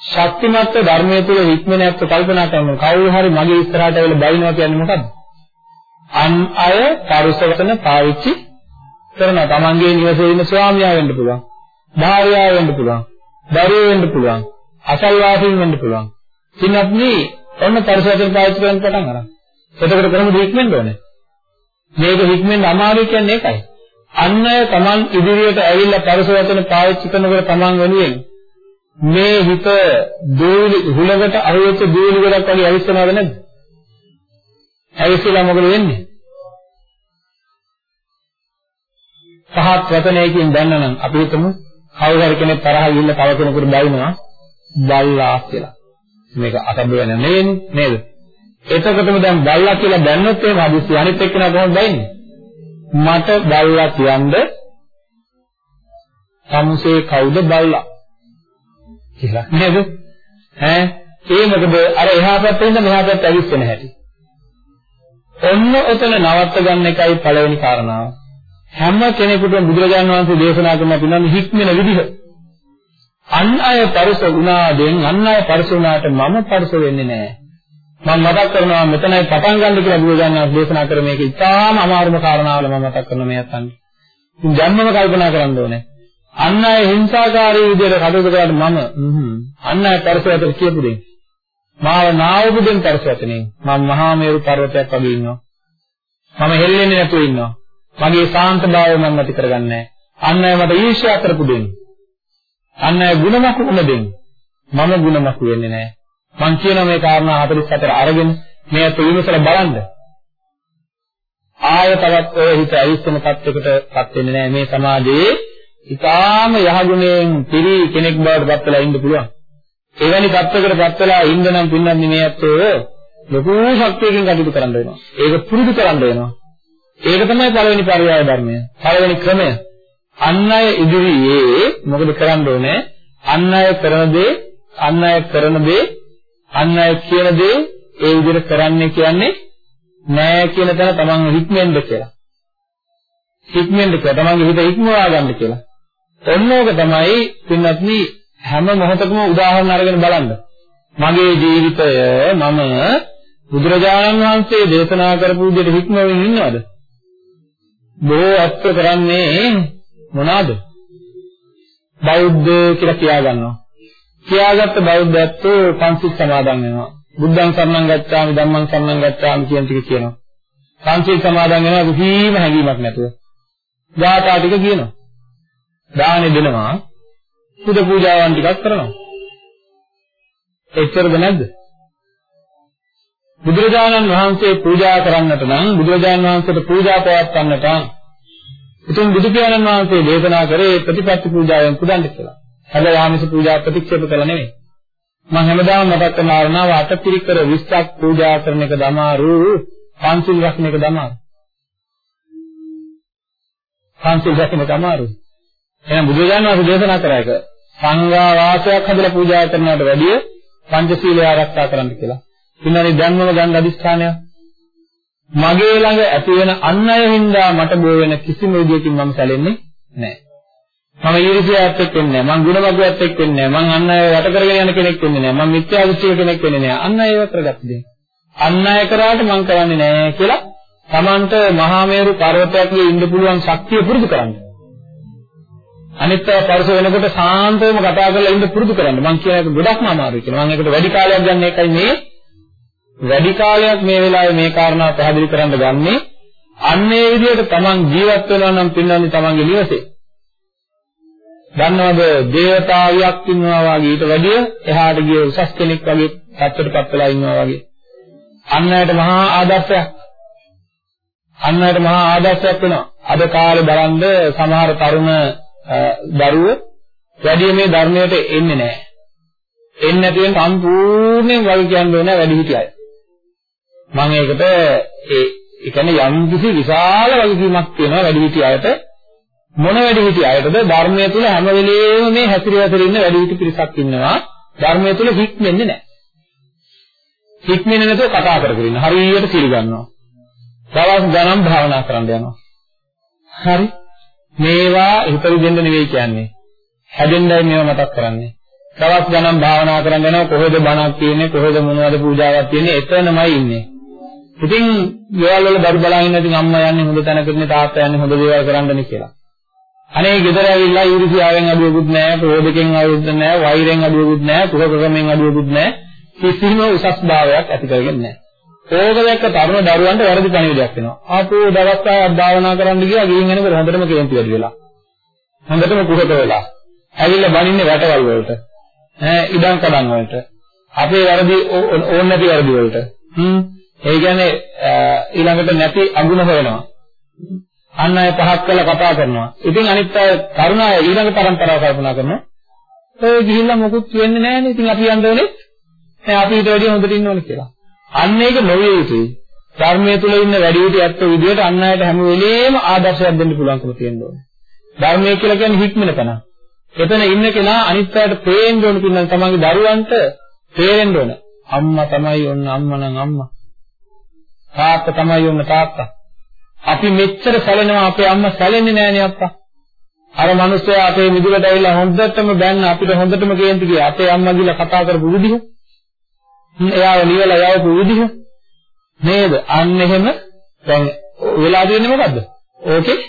ශක්තිමත් ධර්මයේ තුල හික්මන ඇත්ත කල්පනා කරනවා කවුරු හරි මගේ ඉස්සරහට ඇවිල්ලා බයිනවා කියන්නේ මොකද්ද? අන් අය පරුසවතන පාවිච්චි කරනවා. Tamange නිවසේ ඉන්න ස්වාමියා වෙන්න පුළුවන්. භාර්යාව වෙන්න පුළුවන්. දරුවෝ වෙන්න පුළුවන්. අසල්වාසීන් වෙන්න පුළුවන්. කිනත්නි ඔන්න පරුසවතන පාවිච්චි කරන්න පටන් අරන්. එතකොට කොහොමද හික්මෙන්න ඕනේ? මේක හික්මෙන්න අමාරු කියන්නේ ඒකයි. අන්න අය Taman ඉදිරියට ඇවිල්ලා පරුසවතන පාවිච්චි කරනකොට Taman වෙනුවෙන් මේ හිත දූලි හුලකට අරවෙච්ච දූලි ගොඩක් වගේ ඇවිස්සනවද නැද්ද? ඇවිස්සලා මොකද වෙන්නේ? පහත් වචනයකින් දැන්නනම් අපි හිතමු කවුරු හරි කෙනෙක් තරහ ගිහිල්ලා තව කෙනෙකුට බයිනවා බල්ලා කියලා. මේක අසබ්බ වෙන නෙවෙයි නේද? එතකොටම දැන් බල්ලා කියලා දැන්නොත් එහෙම හදිස්සි අනිත් එක්කෙනා කොහොමද බයින්නේ? මට බල්ලා කියන්න සම්සේ කවුද බල්ලා? කියලා නේද? ඈ ඒ මොකද අර එහා පැත්තේ ඉඳන් මෙහා පැත්ත ඇවිස්සෙන හැටි. ඔන්න ඔතන නවත්ත ගන්න එකයි පළවෙනි කාරණාව. හැම කෙනෙකුටම බුදුරජාණන් වහන්සේ දේශනා කරන පිළිබඳ හික්මන විදිහ. අන් අය පරිස වුණාදෙන් අන් අය පරිස වුණාට මම පරිස වෙන්නේ නැහැ. මම මතක් කරනවා මෙතනයි පටන් ගන්න කියලා බුදුරජාණන් වහන්සේ දේශනා කර මේක ඉතාම අමාරුම කාරණාවල මම මතක් කරන මේ අතන්නේ. ඉතින් ජන්මම කල්පනා කරන්න ඕනේ. අන්න අය හිංසාකාරී විදිහට කටයුතු කරාට මම අන්න අය පරිසරයට කියපු දෙයක්. මාව නාවපු දෙන් පරිසරයටනේ මම මහා මේරු පර්වතයක් වගේ ඉන්නවා. මම හෙල්ලෙන්නේ නැතුව ඉන්නවා. මගේ සාන්තභාවය මම ඇති කරගන්නේ අන්න අය මට ඊර්ෂ්‍යා කරපු දෙන්න. අන්න අය ಗುಣමක් උන දෙන්න. මම ಗುಣමක් වෙන්නේ නැහැ. මං කියන මේ කාරණා 44 අරගෙන මේ අත විමසලා බලන්න. ආය තවත් ඔය හිත අවිස්සන තත්යකටපත් වෙන්නේ නැහැ මේ සමාජයේ ඉතාම යහගුණයෙන් පිරි කෙනෙක් බවට පත් වෙලා ඉන්න පුළුවන්. එවැනි තත්යකටපත් වෙලා ඉන්න නම් පින්නන්නේ මේ අතෝ ලොකු ශක්තියකින් කටයුතු කරන්න වෙනවා. ඒක පුරුදු කරන්න වෙනවා. ඒක තමයි පළවෙනි පරියාය ධර්මය. පළවෙනි ක්‍රමය. අන් අය ඉදිරියේ මොකද කරන්න ඕනේ? අන් අය කරන දේ, අන් අය කරන දේ, අන් අය කියන දේ ඒ විදිහට කරන්නේ කියන්නේ නෑ කියන තැන තමන් හික්මෙන්ද කියලා. හික්මෙන්ද කියලා තමන්ගේ හිත හික්මවා ගන්න කියලා. ඔන්නෝක තමයි පින්වත්නි හැම මොහොතකම උදාහරණ අරගෙන බලන්න. මගේ ජීවිතය මම බුදුරජාණන් වහන්සේ දේශනා කරපු විදිහට හික්මවෙමින් ඉන්නවද? බොහෝ අත්ව කරන්නේ මොනවාද? බෞද්ධ කියලා කියා ගන්නවා. කියාගත්ත බෞද්ධත්වෝ පංචිල් සමාදන් වෙනවා. බුද්ධං සරණං ගච්ඡාමි ධම්මං සරණං ගච්ඡාමි කියන ටික කියනවා. පංචිල් සමාදන් වෙනවා කිසිම හැඟීමක් නැතුව. ගාථා ටික කියනවා. දානෙ දෙනවා. පුද පූජාවන් ටිකක් කරනවා. එච්චරද නැද්ද? බුදුරජාණන් වහන්සේ පූජා කරන්නට නම් බුදුරජාණන් වහන්සේට පූජා පවත්වන්නට උතුම් බුදු පියාණන් වහන්සේ දේශනා කරේ ප්‍රතිපත්ති පූජාවෙන් පුදන්න කියලා. හැබැයි ආමිෂ පූජා ප්‍රතික්ෂේප කළා නෙවෙයි. මම හැමදාම මතක් කරන ආරණාව අටපිරිකර 20ක් පූජා කරන එක දමාරු පන්සිල් රැකෙන එක දමාරු. පන්සිල් රැකෙන එක දමාරු. එහෙනම් බුදුරජාණන් වහන්සේ දේශනා කරා එක සංඝා වාසයක් හදලා පූජා කරනවට වැඩිය පංචශීලය ආරක්ෂා කරන්න කියලා. ඉන්නනේ දැන්වම ගන්න අදිස්ථානයක්. මගේ ළඟ ඇති වෙන අන් අය හින්දා මට බෝ වෙන කිසිම විදියකින් මම සැලෙන්නේ නැහැ. මම ඊර්ෂ්‍යාවත් එක්ක වෙන්නේ නැහැ. මම ගුණමග්ගවත් එක්ක වෙන්නේ නැහැ. මං අන් අය වට කරගෙන යන කෙනෙක් වෙන්නේ නැහැ. මම මිත්‍යා දෘෂ්ටික කෙනෙක් වෙන්නේ නැහැ. අන් අය ඒව කරගත්ත දේ. අන් අය කරාට මං කරන්නේ නැහැ කියලා Tamanට මහා මේරු පර්වතයක ඉන්න පුළුවන් ශක්තිය පුරුදු කරන්න. අනිත් අය පරිස වෙනකොට සාන්තවම කතා කරලා ඉන්න පුරුදු කරන්න. මං කියන එක ගොඩක්ම අමාරුයි කියලා. මං ඒකට වැඩි කාලයක් ගන්න එකයි මේ වැඩි කාලයක් මේ වෙලාවේ මේ කාරණා පැහැදිලි කරන්න ගන්නේ. අන්නේ විදිහට Taman ජීවත් වෙනවා නම් පින්නන්නේ Tamanගේ නිවසේ. දන්නවද දේවතාවියක් ඉන්නවා වගේ ඊට වැඩිය එහාට ගිය උසස් කෙනෙක් වගේ පැත්තටපත් වෙලා ඉන්නවා වගේ. අන් අයට මහා ආදර්ශයක්. අන් අයට මහා ආදර්ශයක් වෙනවා. අද කාලේ බලන්න සමහර තරුණ දරුවෝ වැඩි මේ ධර්මයට එන්නේ නැහැ. එන්නේ නැති වෙන සම්පූර්ණයෙන් වගේ කියන්න ඕන වැඩි හිටියයි. මම ඒකට ඒ ඒ කියන්නේ යම් කිසි විශාල වගකීමක් තියෙනවා වැඩි හිටියයට මොන වැඩි හිටියයටද ධර්මයේ තුල හැම වෙලේම මේ හැසිර හැසිර ඉන්න වැඩි හිටි පිරිසක් ඉන්නවා ධර්මයේ තුල හික්මෙන්නේ නැහැ. හික්මෙන්නේ නැතුව කතා කර කර ඉන්න. හරියට සිල් ගන්නවා. දවස් ගණන් භාවනා කරන්න යනවා. හරි. මේවා හිතවි දෙන්න නෙවෙයි කියන්නේ. හැදෙන්නයි මේවා මතක් කරන්නේ. දවස් ගණන් භාවනා කරන්න යනවා කොහෙද බණක් තියෙන්නේ කොහෙද මොනවද පූජාවක් තියෙන්නේ එතනමයි ඉන්නේ. ඉතින් ගෙවල් වල දරු බලා ඉන්න ඉතින් අම්මා යන්නේ හොඳ තැනකටනේ තාත්තා යන්නේ හොඳ දේවල් කරන්නනේ කියලා. අනේ ගෙදර ඇවිල්ලා ඊර්ෂ්‍යාවෙන් අඩුවකුත් නැහැ, ක්‍රෝධකෙන් අඩුවකුත් නැහැ, වෛරයෙන් අඩුවකුත් නැහැ, කුහකකමෙන් අඩුවකුත් නැහැ. කිසිම උසස් භාවයක් ඇති කරගෙන නැහැ. ඕක දැක්ක තරුණ දරුවන්ට වැරදි පණිවිඩයක් වෙනවා. ආපෝ දවස් ආයක් භාවනා කරන්න ගියා ගිහින් එනකොට හොඳටම කේන්ති වැඩි වෙලා. හොඳටම කුහක වෙලා. ඇවිල්ලා බනින්නේ වැටවල් වලට. ඈ ඉඩම් කඩම් වලට. අපේ වැරදි ඕන නැති වැරදි වලට. හ්ම්. ඒ කියන්නේ ඊළඟට නැති අගුණ හොයනවා. අන්න අය පහක් කරලා කතා කරනවා. ඉතින් අනිත් අය කරුණාය ඊළඟ පරම්පරාව කල්පනා කරනවා. ඔය ගිහිල්ලා මොකුත් වෙන්නේ නැහැ නේ. ඉතින් අපි යන්න ඕනේ. නෑ අපි ඊට වැඩිය හොඳට ඉන්න ඕනේ කියලා. අන්න ඒක නොවිය යුතුයි. ධර්මයේ තුල ඉන්න වැඩි හිටි ඇත්ත විදියට අන් අයට හැම වෙලේම ආදර්ශයක් දෙන්න පුළුවන්කම තියෙන්න ඕනේ. ධර්මයේ කියලා කියන්නේ හික්මන තැන. එතන ඉන්න කෙනා අනිත් අයට පේන්න ඕන කියන තමන්ගේ දරුවන්ට තේරෙන්න ඕන. අම්මා තමයි ඔන්න අම්මා නම් අම්මා. තාත්තා තමයි ඔන්න තාත්තා. අපි මෙච්චර සැලෙනවා අපේ අම්මා සැලෙන්නේ නෑනේ අප්පා. අර මිනිස්සයා අපේ මිදුලට ඇවිල්ලා හොඳටම බැන්න අපිට හොඳටම කේන්ති ගියා. අපේ අම්මා ගිහලා කතා කරපු විදිහ. එයාව නිවලා යවපු විදිහ. නේද? අන්න එහෙම දැන් වෙලා දෙන්නේ මොකද්ද? ඕකේ.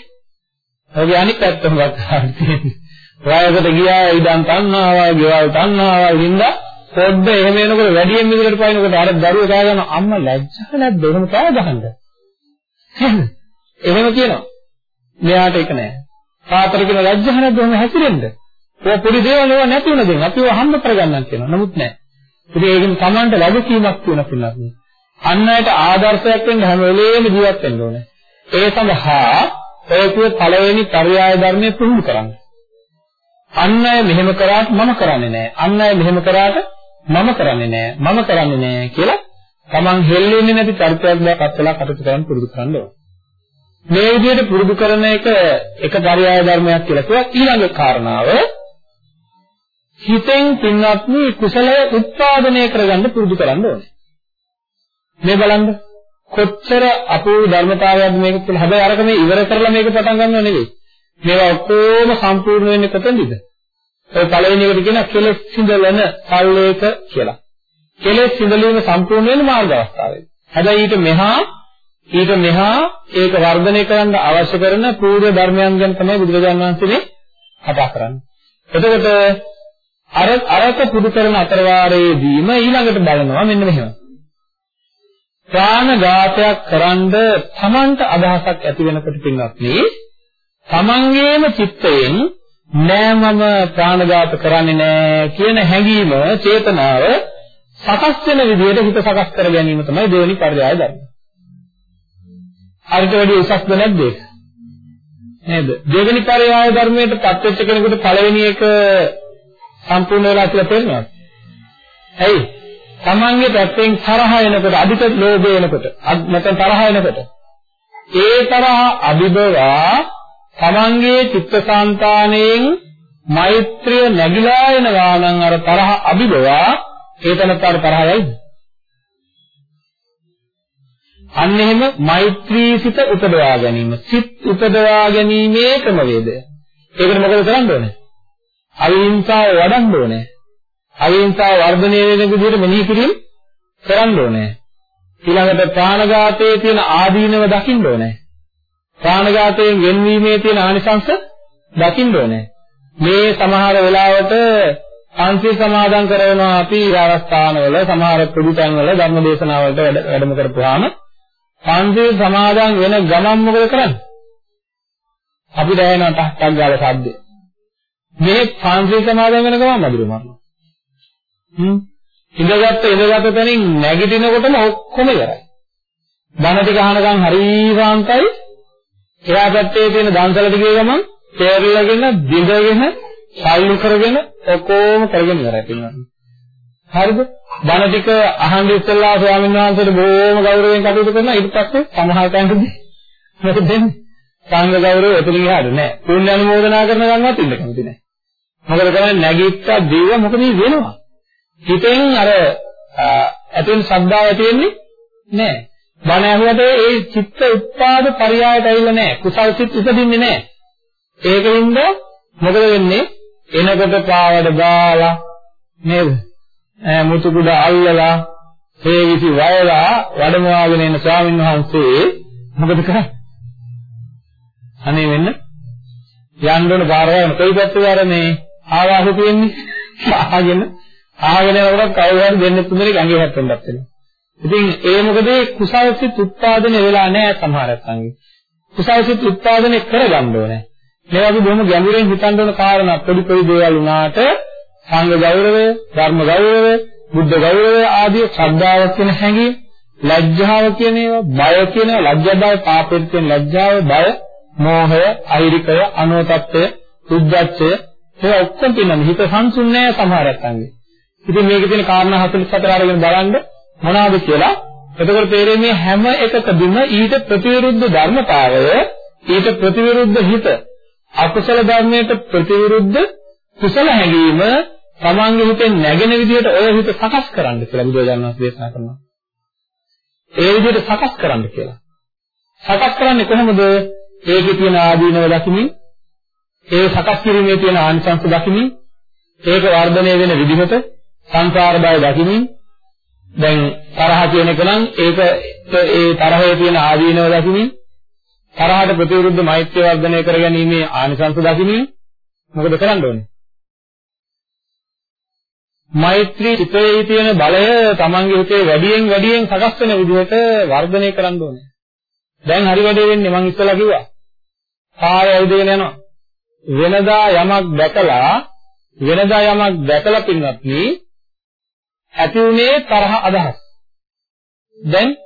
ඔගේ අනිත් පැත්තම ගත්තා තියෙන්නේ. වයසට ගියා ඉදන් තණ්හාවයි, ගෙවල් තණ්හාවයි හින්දා පොඩ්ඩ එහෙම එනකොට වැඩියෙන් මිදුලට පයින්නකොට අර දරුවෝ කෑ ගන්න අම්මා ලැජ්ජා නැද්ද? එහෙම කෑ ගහන්න. එහෙම කියනවා. මෙයාට ඒක නෑ. තාතර කියන ලැජ්ජා නැද්ද එහෙම හැසිරෙන්න? ඔය පොඩි දේවල් ඒවා නැති වෙන දේ. අපි ඒවා හම්බ කරගන්නම් කියනවා. නමුත් නෑ. ඉතින් ඒකෙන් Tamanට වගකීමක් තියෙන පිළිලක්. අන්න ඇයට ආදර්ශයක් වෙන්න හැම වෙලේම ජීවත් වෙන්න ඕනේ. ඒ සඳහා ඔය කිය පළවෙනි පරයාය ධර්මයේ පුහුණු කරන්න. අන් අය මෙහෙම කරාට මම කරන්නේ නැහැ. අන් අය මෙහෙම කරාට මම කරන්නේ නැහැ. මම කරන්නේ නැහැ කියලා තමන් හෙල්ලෙන්නේ නැති චරිතයක් බව පත්වලා කටයුතු කරන්න පුරුදු කරන්න ඕන. මේ විදිහට පුරුදු කරන එක එක පරයාය ධර්මයක් කියලා කියනවා. ඊළඟ කාරණාව හිතෙන් පින්වත්නි කුසලය උත්පාදනය කරගන්න පුරුදු කරන්න ඕනේ. මේ බලන්න කොච්චර අපූර්ව ධර්මතාවයක්ද මේක කියලා. හැබැයි අරක මේ ඉවර කරලා මේක පටන් ගන්නව නෙවෙයි. මේවා ඔක්කොම සම්පූර්ණ වෙන්නේ කොතනද? ඔය පළවෙනි එකට කියන කෙලෙස් සිඳලන සල්ලේක කියලා. කෙලෙස් සිඳලීම සම්පූර්ණ වෙන මාර්ග අවස්ථාවේදී. හැබැයි ඊට මෙහා ඊට මෙහා ඒක වර්ධනය කරන්න අවශ්‍ය කරන පූර්ව ධර්මයන් ගැන තමයි බුදුරජාණන් වහන්සේ මේ කතා කරන්නේ. එතකොට අර අරක පුදු කරන අතරවාරයේදීම ඊළඟට බලනවා මෙන්න මෙහෙම. ප්‍රාණඝාතයක් කරන්ඩ තමන්ට අදහසක් ඇති වෙනකොට පින්වත්නි තමන්ගේම චිත්තයෙන් නෑ මම ප්‍රාණඝාත කරන්නේ නෑ කියන හැඟීම චේතනාව සකස් වෙන විදිහට හිත සකස් කර ගැනීම තමයි දෙවෙනි පරියාය ධර්ම. අරිට වැඩි උසස්ද නැද්ද ඒක? නේද? දෙවෙනි පරියාය ධර්මයට පත්වෙච්ච කෙනෙකුට පළවෙනි එක සම්පූර්ණ වෙලා කියලා තේරෙනවද? ඇයි? තමන්ගේ පැත්තෙන් තරහ එනකොට අධික ලෝභය එනකොට නැත්නම් තරහ එනකොට ඒ තරහ අභිබවා තමන්ගේ චිත්තසංතානයෙන් මෛත්‍රිය නැగిලා එනවා නම් අර තරහ අභිබවා ඒ තනත්තාට තරහ යයිද? අන්න එහෙම මෛත්‍රී සිත උපදවා ගැනීම සිත් උපදවා ගැනීමේ ක්‍රමවේදය. ඒකට මොකද කරන්න ඕනේ? අවිහිංසාව වඩන්න ඕනේ. අවිහිංසාව වර්ධනය වෙන විදිහට මෙනෙහි කිරීම කරන්න ඕනේ. ඊළඟට ප්‍රාණඝාතයේ තියෙන ආදීනව දකින්න ඕනේ. ප්‍රාණඝාතයෙන් වෙන්වීමේ තියෙන ආනිසංශ දකින්න ඕනේ. මේ සමහර වෙලාවට අන්ති සමාදන් කරනවා අපි ආරස්ථානවල සමහර ප්‍රතිතන්වල ධර්ම දේශනාවලට වැඩම කරපුවාම පන්සිල් සමාදන් වෙන ගමන් මොකද කරන්නේ? අපිට ඇහෙනවා ටක් ගාලා ශබ්දය. මේ පන්සිල් සමාදන් වෙන ගමන් මధుර මරනවා. හ්ම්. ඉඳගත්ත ඉඳගත්ත තැනින් නැගිටිනකොටම ඔක්කොම ඉවරයි. බණ ටික අහනකම් හරි ශාන්තයි. එයා පැත්තේ තියෙන දන්සල ටිකේ ගමන් තේරලගෙන දිගගෙන සල්ලු කරගෙන ඔක්කොම කරගෙන ඉවරයි පින්වත්නි. හරිද? බණ ටික අහන් ඉස්සෙල්ලා ස්වාමීන් වහන්සේට බොහොම ගෞරවයෙන් කටයුතු කරනවා ඊට පස්සේ සමහර තැනකදී මොකද දෙන්නේ? සංඝ ගෞරවය එතනින් එහාට නෑ. පුණ්‍ය අනුමෝදනා කරන ගමන්වත් ඉන්න කැමති නෑ. මොකද කරන්නේ නැගිට්ටා දේව මොකද වෙනවා? හිතෙන් අර ඇතුන් ශ්‍රද්ධාව තියෙන්නේ නෑ. බණ ඇහුවට ඒ චිත්ත උත්පාද පරියායට ඇවිල්ලා නෑ. කුසල් සිත් උපදින්නේ නෑ. ඒකින්ද මොකද වෙන්නේ? එනකොට පාවඩ දාලා නේද? මුතු කුඩ අල්ලලා හේවිසි වයලා වැඩමවාගෙන එන ස්වාමීන් වහන්සේ මොකද කරන්නේ? අනේ වෙන්න යන්න ඕන පාර වයන කොයි පැත්තේ අර මේ ආවාස තියෙන්නේ? ආගෙන ආගෙන යනකොට කවුරු හරි දෙන්න තුන්දෙනෙක් ඇඟේ හැප්පෙන්නත් වෙනවා. ඉතින් ඒ මොකද කුසල්සිත උත්පාදනය වෙලා නැහැ සමහරක් අංගේ. කුසල්සිත උත්පාදනය කරගන්න ඕනේ. මේ වගේ බොහොම ගැඹුරින් හිතන්න ඕන කාරණා පොඩි පොඩි දේවල් වුණාට සංඝ ගෞරවය, ධර්ම ගෞරවය, බුද්ධ ගෞරවය ආදී ශ්‍රද්ධාව කියන හැඟීම්, ලැජ්ජාව කියන ඒවා, බය කියන ලැජ්ජාව, පාපෙත් කියන ලැජ්ජාව, බය, මෝහය, අහිරිකය, අනෝතත්වය, උද්දච්චය, ඒ ඔක්කොම තියෙනවා. හිත සංසුන් නැහැ සමහරක් අංගේ. ඉතින් මේකේ තියෙන කාරණා 44 අරගෙන බලන්න මොනවද කියලා එතකොට තේරෙන්නේ හැම එකකදීම ඊට ප්‍රතිවිරුද්ධ ධර්මතාවය ඊට ප්‍රතිවිරුද්ධ හිත අකුසල ධර්මයට ප්‍රතිවිරුද්ධ කුසල හැඟීම තමන්ගේ හිතෙන් නැගෙන විදිහට ඔය හිත සකස් කරන්න කියලා බුදුරජාණන් වහන්සේ දේශනා කරනවා. ඒ විදිහට සකස් කරන්න කියලා. සකස් කරන්නේ කොහොමද? ඒකේ තියෙන ආදීනව දකිමින්, ඒ සකස් කිරීමේ තියෙන ආනිසංස දකිමින්, ඒක වර්ධනය වෙන විදිහට සංසාර බය දකිමින්, දැන් තරහ කියන එක නම් ඒක ඒ තරහේ තියෙන ආදීනව දකිමින්, තරහට ප්‍රතිවිරුද්ධ මෛත්‍රිය වර්ධනය කරගැනීමේ ආනිසංස දකිමින් මොකද කරන්න ඕනේ? මෛත්‍රී සිතේ තියෙන බලය තමන්ගේ හිතේ වැඩියෙන් වැඩියෙන් සකස් වෙන විදිහට වර්ධනය කරන්න ඕනේ. දැන් හරි වැඩේ වෙන්නේ මං ඉස්සලා කිව්වා. පාරේ ඇවිදගෙන යනවා. වෙනදා යමක් දැකලා වෙනදා යමක් දැකලා පින්වත්නි ඇති උනේ තරහ අදහස්. දැන්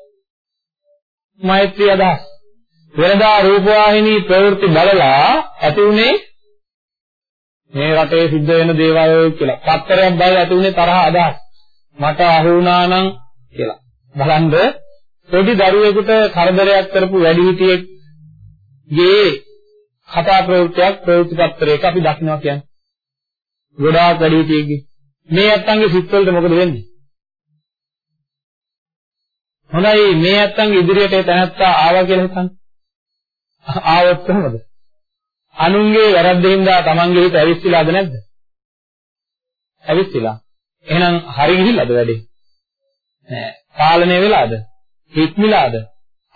මෛත්‍රී අදහස්. වෙනදා රූපවාහිනී ප්‍රවෘත්ති බලලා ඇති උනේ මේ රටේ සිද්ධ වෙන දේවල් කියලා. පත්තරයක් බලලා ඇති උනේ තරහ අදහස්. මට අහු වුණා නම් කියලා. බලන්න පොඩි දරුවෙකුට කරදරයක් කරපු වැඩිහිටියෙක්ගේ කතා ප්‍රවෘත්තියක් ප්‍රවෘත්ති පත්‍රයක අපි දකිනවා කියන්නේ. ගොඩාක් වැඩිහිටියෙක්ගේ මේ ඇත්තන්ගේ සිත්වලට මොකද වෙන්නේ? හොඳයි මේ ඇත්තන්ගේ ඉදිරියට ඒ තැනත්තා ආවා කියලා හිතන්න. ආවොත් කොහොමද? අනුන්ගේ වැරද්දින්දා තමන්ගේ හිත ඇවිස්සලාද නැද්ද? ඇවිස්සලා. එහෙනම් හරි ගිහිල්ලාද වැඩේ? නෑ. පාලනය වෙලාද? හික්මිලාද?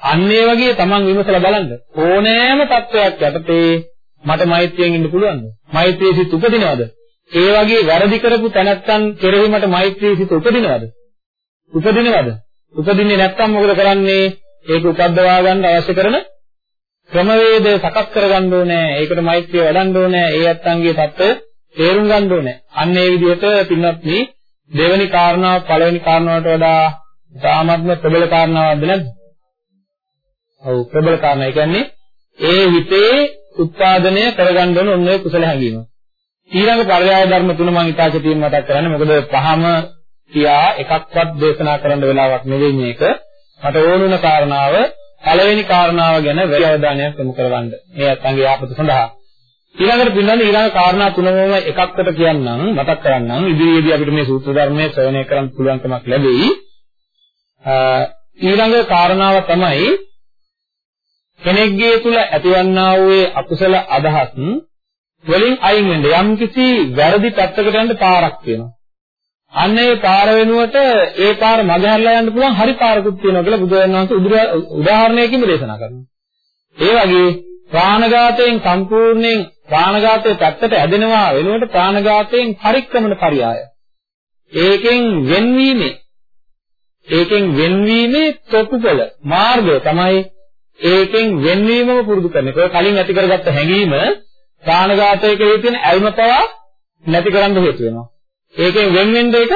අන්න ඒ වගේ තමන් විමසලා බලන්න. ඕනෑම තත්වයක් යටතේ මට මෛත්‍රියෙන් ඉන්න පුළුවන්ද? මෛත්‍රිය සිත් උපදිනවද? ඒ වගේ වැරදි කරපු තැනැත්තන් කෙරෙහි මට මෛත්‍රී සිත උපදිනවද? උපදිනවද? උපදින්නේ නැත්නම් මොකද කරන්නේ? ඒක උපද්දවා ගන්න අවශ්‍ය කරන ක්‍රමවේද සකස් කරගන්න ඕනේ. ඒකට මෛත්‍රිය වඩන්න ඕනේ. ඒ ඇත්තන්ගේ தত্ত্বය තේරුම් ගන්න ඕනේ. අන්න ඒ විදිහට පින්වත් මේ දෙවෙනි කාරණාව පළවෙනි කාරණාවට වඩා ධාමත්ම ප්‍රබල කාරණාවක්ද නැද්ද? ඔව් ප්‍රබල කාරණා. ඒ කියන්නේ ඒ හිතේ උත්පාදනය කරගන්න ඕන ඔන්නේ කුසල හැඟීමක්. ඊළඟ පරයාය ධර්ම තුන මම ඉතාලකටියෙන් මතක් කරන්නේ මොකද පහම තියා එකක්වත් දේශනා කරන්න වෙලාවක් නෙවෙයි මේක. මට ඕනුන කාරණාව පළවෙනි කාරණාව ගැන වැඩි අවධානයක් යොමු කරගන්න. මේ අත්ංගේ ආපත සඳහා. ඊළඟට පින්නන්නේ ඊළඟ කාරණා තුනම එකක්කට කියන්නම් මතක් කරන්නම් ඉදිරියේදී අපිට මේ සූත්‍ර ධර්මයේ ශ්‍රවණය කරන්න පුළුවන්කමක් ලැබෙයි. ඊළඟ කාරණාව තමයි කෙනෙක්ගේ තුල ඇතිවන්නා වූ අකුසල අදහස් වලින් අයින් වෙන්න යම්කිසි වැරදි පැත්තකට යන්න පාරක් තියෙනවා. අන්න ඒ පාර වෙනුවට ඒ පාර මගහැරලා යන්න පුළුවන් හරි පාරකුත් තියෙනවා කියලා බුදුරජාණන් වහන්සේ උදාහරණයකින් දේශනා කරනවා. ඒ වගේ ප්‍රාණඝාතයෙන් සම්පූර්ණයෙන් ප්‍රාණඝාතයේ පැත්තට ඇදෙනවා වෙනුවට ප්‍රාණඝාතයෙන් පරික්‍රමන පරියාය. ඒකෙන් වෙන්වීමේ ඒකෙන් වෙන්වීමේ තොටුපළ මාර්ගය තමයි ඒකෙන් වෙන්වීමම පුරුදු කරන එක. ඔය කලින් ඇති කරගත්ත හැඟීම ප්‍රාණඝාතය කෙරෙහි තියෙන ඇල්ම පවා නැති කරන්න හේතු වෙනවා. ඒකෙන් වෙන් වෙන්න එක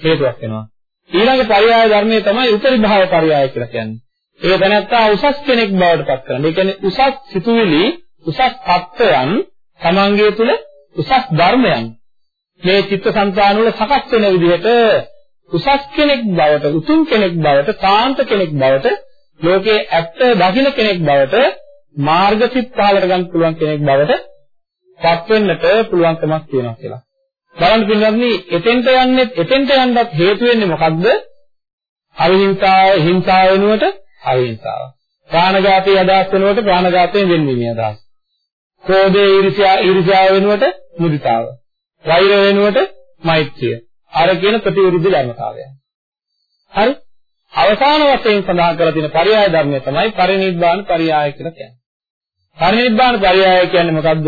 හේතුවක් වෙනවා. ඊළඟ පරයාය ධර්මයේ තමයි උපරිභාව පරයාය කියලා කියන්නේ. ඒ දැනත්තා උසස් කෙනෙක් බවට පත් කරන. ඒ කියන්නේ උසස් සිතුවිලි, උසස් තත්ත්වයන් තමන්ගේ තුල උසස් ධර්මයන් මේ චිත්තසංතාන වල සකස් වෙන විදිහට උසස් කෙනෙක් බවට, උතුම් කෙනෙක් බවට, කාන්ත කෙනෙක් බවට, ලෝකයේ ඇත්ත දකින්න කෙනෙක් බවට මාර්ගසිත පහලට ගන්න පුළුවන් කෙනෙක් බවට පත් වෙන්නට පුළුවන්කමක් තියෙනවා කියලා. බලන්න පින්වත්නි, එතෙන්ට යන්නේ එතෙන්ට යන්නත් හේතු වෙන්නේ මොකද්ද? අවිහිංසාව, හිංසාව වෙනුවට අවිහිංසාව. ප්‍රාණඝාතය අදහස් වෙනුවට ප්‍රාණඝාතයෙන් වෙන්වීමේ අදහස්. ක්‍රෝධය, ඊර්ෂ්‍යා, ඊර්ෂ්‍යාව වෙනුවට මුදිතාව. වෛර වෙනුවට මෛත්‍රිය. අර කියන ප්‍රතිවිරුද්ධ ධර්මතාවයන්. හරි? අවසාන වශයෙන් සඳහන් කරලා තියෙන පරයාය ධර්මය තමයි පරිනිබ්බාන පරයාය කියලා කියන්නේ. පරිනිබ්බාන පරයාය කියන්නේ මොකද්ද?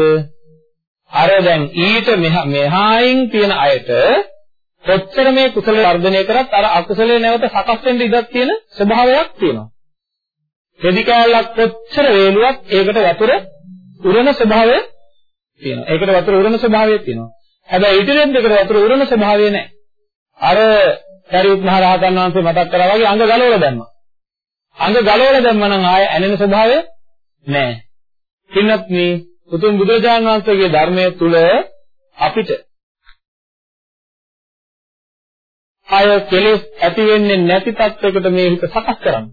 අර දැන් ඊට මෙහායින් තියෙන අයට කොච්චර මේ කුසල වර්ධනය කරත් අර අකුසලයේ නැවත සකස් වෙන්න ඉඩක් තියෙන ස්වභාවයක් තියෙනවා. රෙදි කෑල්ලක් කොච්චර වේලුවත් ඒකට වතුර උරන ස්වභාවය තියෙනවා. ඒකට වතුර උරන ස්වභාවය තියෙනවා. හැබැයි ඉදිරියෙන් දෙකට වතුර උරන ස්වභාවය නැහැ. අර සරියුත් මහ රහතන් වහන්සේ මතක් කරා වගේ අඟ ගලවලා දැම්මා. අඟ ගලවලා දැම්මා නම් ආය ඇනෙන ස්වභාවය නැහැ. පින්නත් මේ උතුම් බුදුරජාණන් වහන්සේගේ ධර්මයේ තුල අපිට අය කෙලෙස් ඇති වෙන්නේ නැති තත්යකට මේ හිත සකස් කරන්න.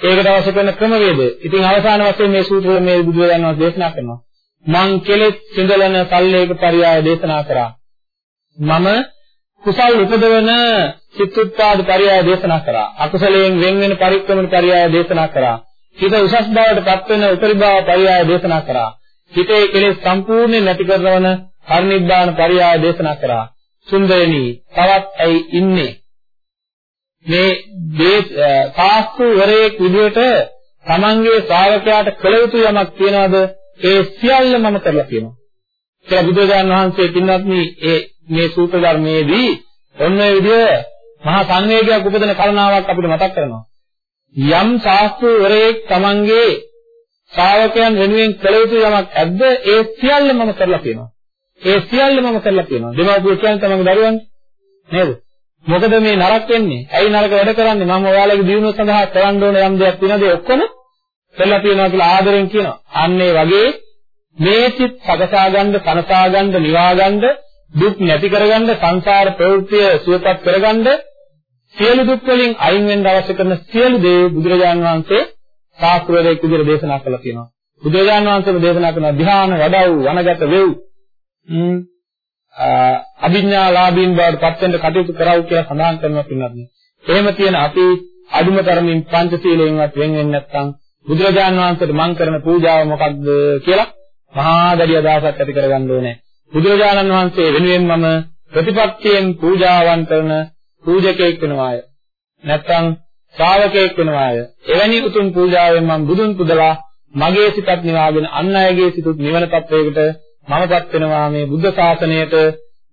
ඒකට අවශ්‍ය කරන ක්‍රමවේද. ඉතින් අවසාන වශයෙන් මේ සූත්‍රය මේ බුදුරජාණන් වහන්සේ දේශනා කරනවා. මං කෙලෙස් සිඳලන සල්ලේක පරියාය දේශනා කරා. මම කුසල් උපදවන චිත්තුත්පාද පරියාය දේශනා කරා. අකුසලයෙන් වෙන් වෙන පරික්‍රමන පරියාය දේශනා කරා. හිත උසස් බවට පත් වෙන උපරිභාව පරියාය දේශනා කරා. හිතේ කෙලෙස් සම්පූර්ණයෙන් නැති කරනවන පරිනිබ්බාන පරියාය දේශනා කරා. සුන්දරණී තවත් ඇයි ඉන්නේ? මේ දේ සාස්තුවරයෙක් විදිහට තමන්ගේ ශ්‍රාවකයාට කළ යුතු යමක් තියනවාද? ඒ සියල්ල මම කරලා තියෙනවා. කියලා බුදුරජාණන් වහන්සේ පින්වත්නි ඒ මේ සූත්‍ර ධර්මයේදී ඔන්න ඒ විදිහ මහා සංවේගයක් උපදින කරුණාවක් අපිට මතක් කරනවා. යම් ශාස්ත්‍රවරයෙක් Tamanගේ ශ්‍රාවකයන් වෙනුවෙන් කළ යුතු යමක් ඇද්ද ඒ සියල්ල මම කරලා තියෙනවා. ඒ සියල්ල මම කරලා තියෙනවා. දෙමව්පියෝ කියන්නේ තමන්ගේ දරුවන් නේද? මොකද මේ නරක වෙන්නේ? ඇයි නරක වැඩ කරන්නේ? මම ඔයාලගේ දියුණුව සඳහා කරන්න ඕන යම් දෙයක් තියෙනද ඔක්කොම කරලා තියෙනවා කියලා ආදරෙන් කියනවා. අන්න ඒ වගේ මේ සිත් සකසා ගන්න, කනසා ගන්න, නිවා ගන්න, දුක් නැති කරගන්න, සංසාර ප්‍රවෘත්තිය සුවපත් කරගන්න සියලු දුක් වලින් අයින් වෙන්න අවශ්‍ය කරන සියලු දේ බුදුරජාන් වහන්සේ ශාස්ත්‍රවේදෙක් විදිහට දේශනා කළා කියනවා. බුදුරජාන් වහන්සේම දේශනා කරන ධ්‍යාන වඩව් වනගත වෙව් අභිඥාලාභීන් බවට පත් වෙන්න කටයුතු කරවු කියලා සඳහන් කරනවා පින්වත්නි. එහෙම තියෙන අපි අදුම තරමින් පංචශීලයෙන්වත් වෙන් වෙන්නේ නැත්නම් බුදුරජාන් වහන්සේට මං කරන පූජාව මොකක්ද කියලා මහා දැඩි අදහසක් ඇති කරගන්න ඕනේ. බුදුරජාණන් වහන්සේ වෙනුවෙන් මම ප්‍රතිපත්තියෙන් පූජාවන් කරන පූජකයෙක් වෙනවාය. නැත්නම් ශ්‍රාවකයෙක් වෙනවාය. එවැනි උතුම් පූජාවෙන් මම බුදුන් පුදලා මගේ සිතත් නිවාගෙන අන් අයගේ සිතුත් නිවන තත්වයකට මමපත් වෙනවා මේ බුද්ධ ශාසනයට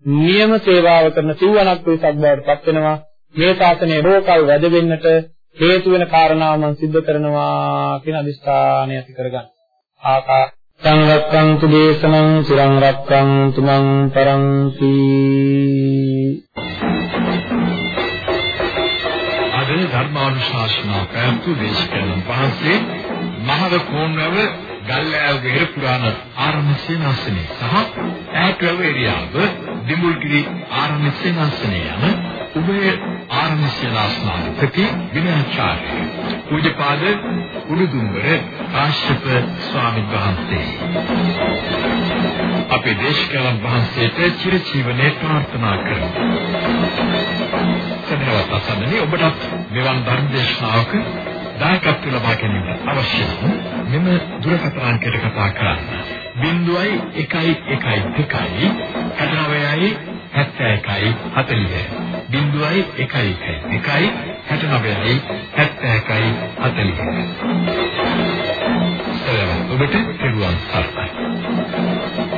නියම සේවාව කරන සිව්වණක් පිරිසක් බවට පත් වෙනවා මේ ශාසනය රෝකල් වැඩ වෙන්නට හේතු වෙන කාරණා මම සිද්ධ කරනවා කියන අදිස්ථානය ඇති කරගන්න. ආකා සංරක්ඛන්තු දේශනං සිරං රක්ඛන්තු මං පරන්ති ධර්මානුශාසනා පැවතු දේශකයන් වහන්සේ මහව කෝණව ගල්ලෑව වෙහෙර පුරාණ ආරණ්‍ය සේනාසනේ සහ ඈකව එරියාව දිමුල්ගිරි ආරණ්‍ය සේනාසනේ යන උභය ආරණ්‍ය සේනාසනාධිපති විනයාචාර්ය පූජ්‍යපාද උඩුදුම්බර කාශ්‍යප ස්වාමීන් වහන්සේ අපේ දේශකයන් වහන්සේට චිරජීවනයේ ප්‍රාර්ථනා කරමු. සදහවත් අසන්නනේ ඔබට මෙවන් ධර්ම දේශනාවක දායකත්ව ලබා ගැනීමට අවශ්‍ය මෙම දුරකථන අංකයට කතා කරන්න. 0112 69යි 71 40 0112 69යි 71 40 ඔබට පිරුවන් සරණයි.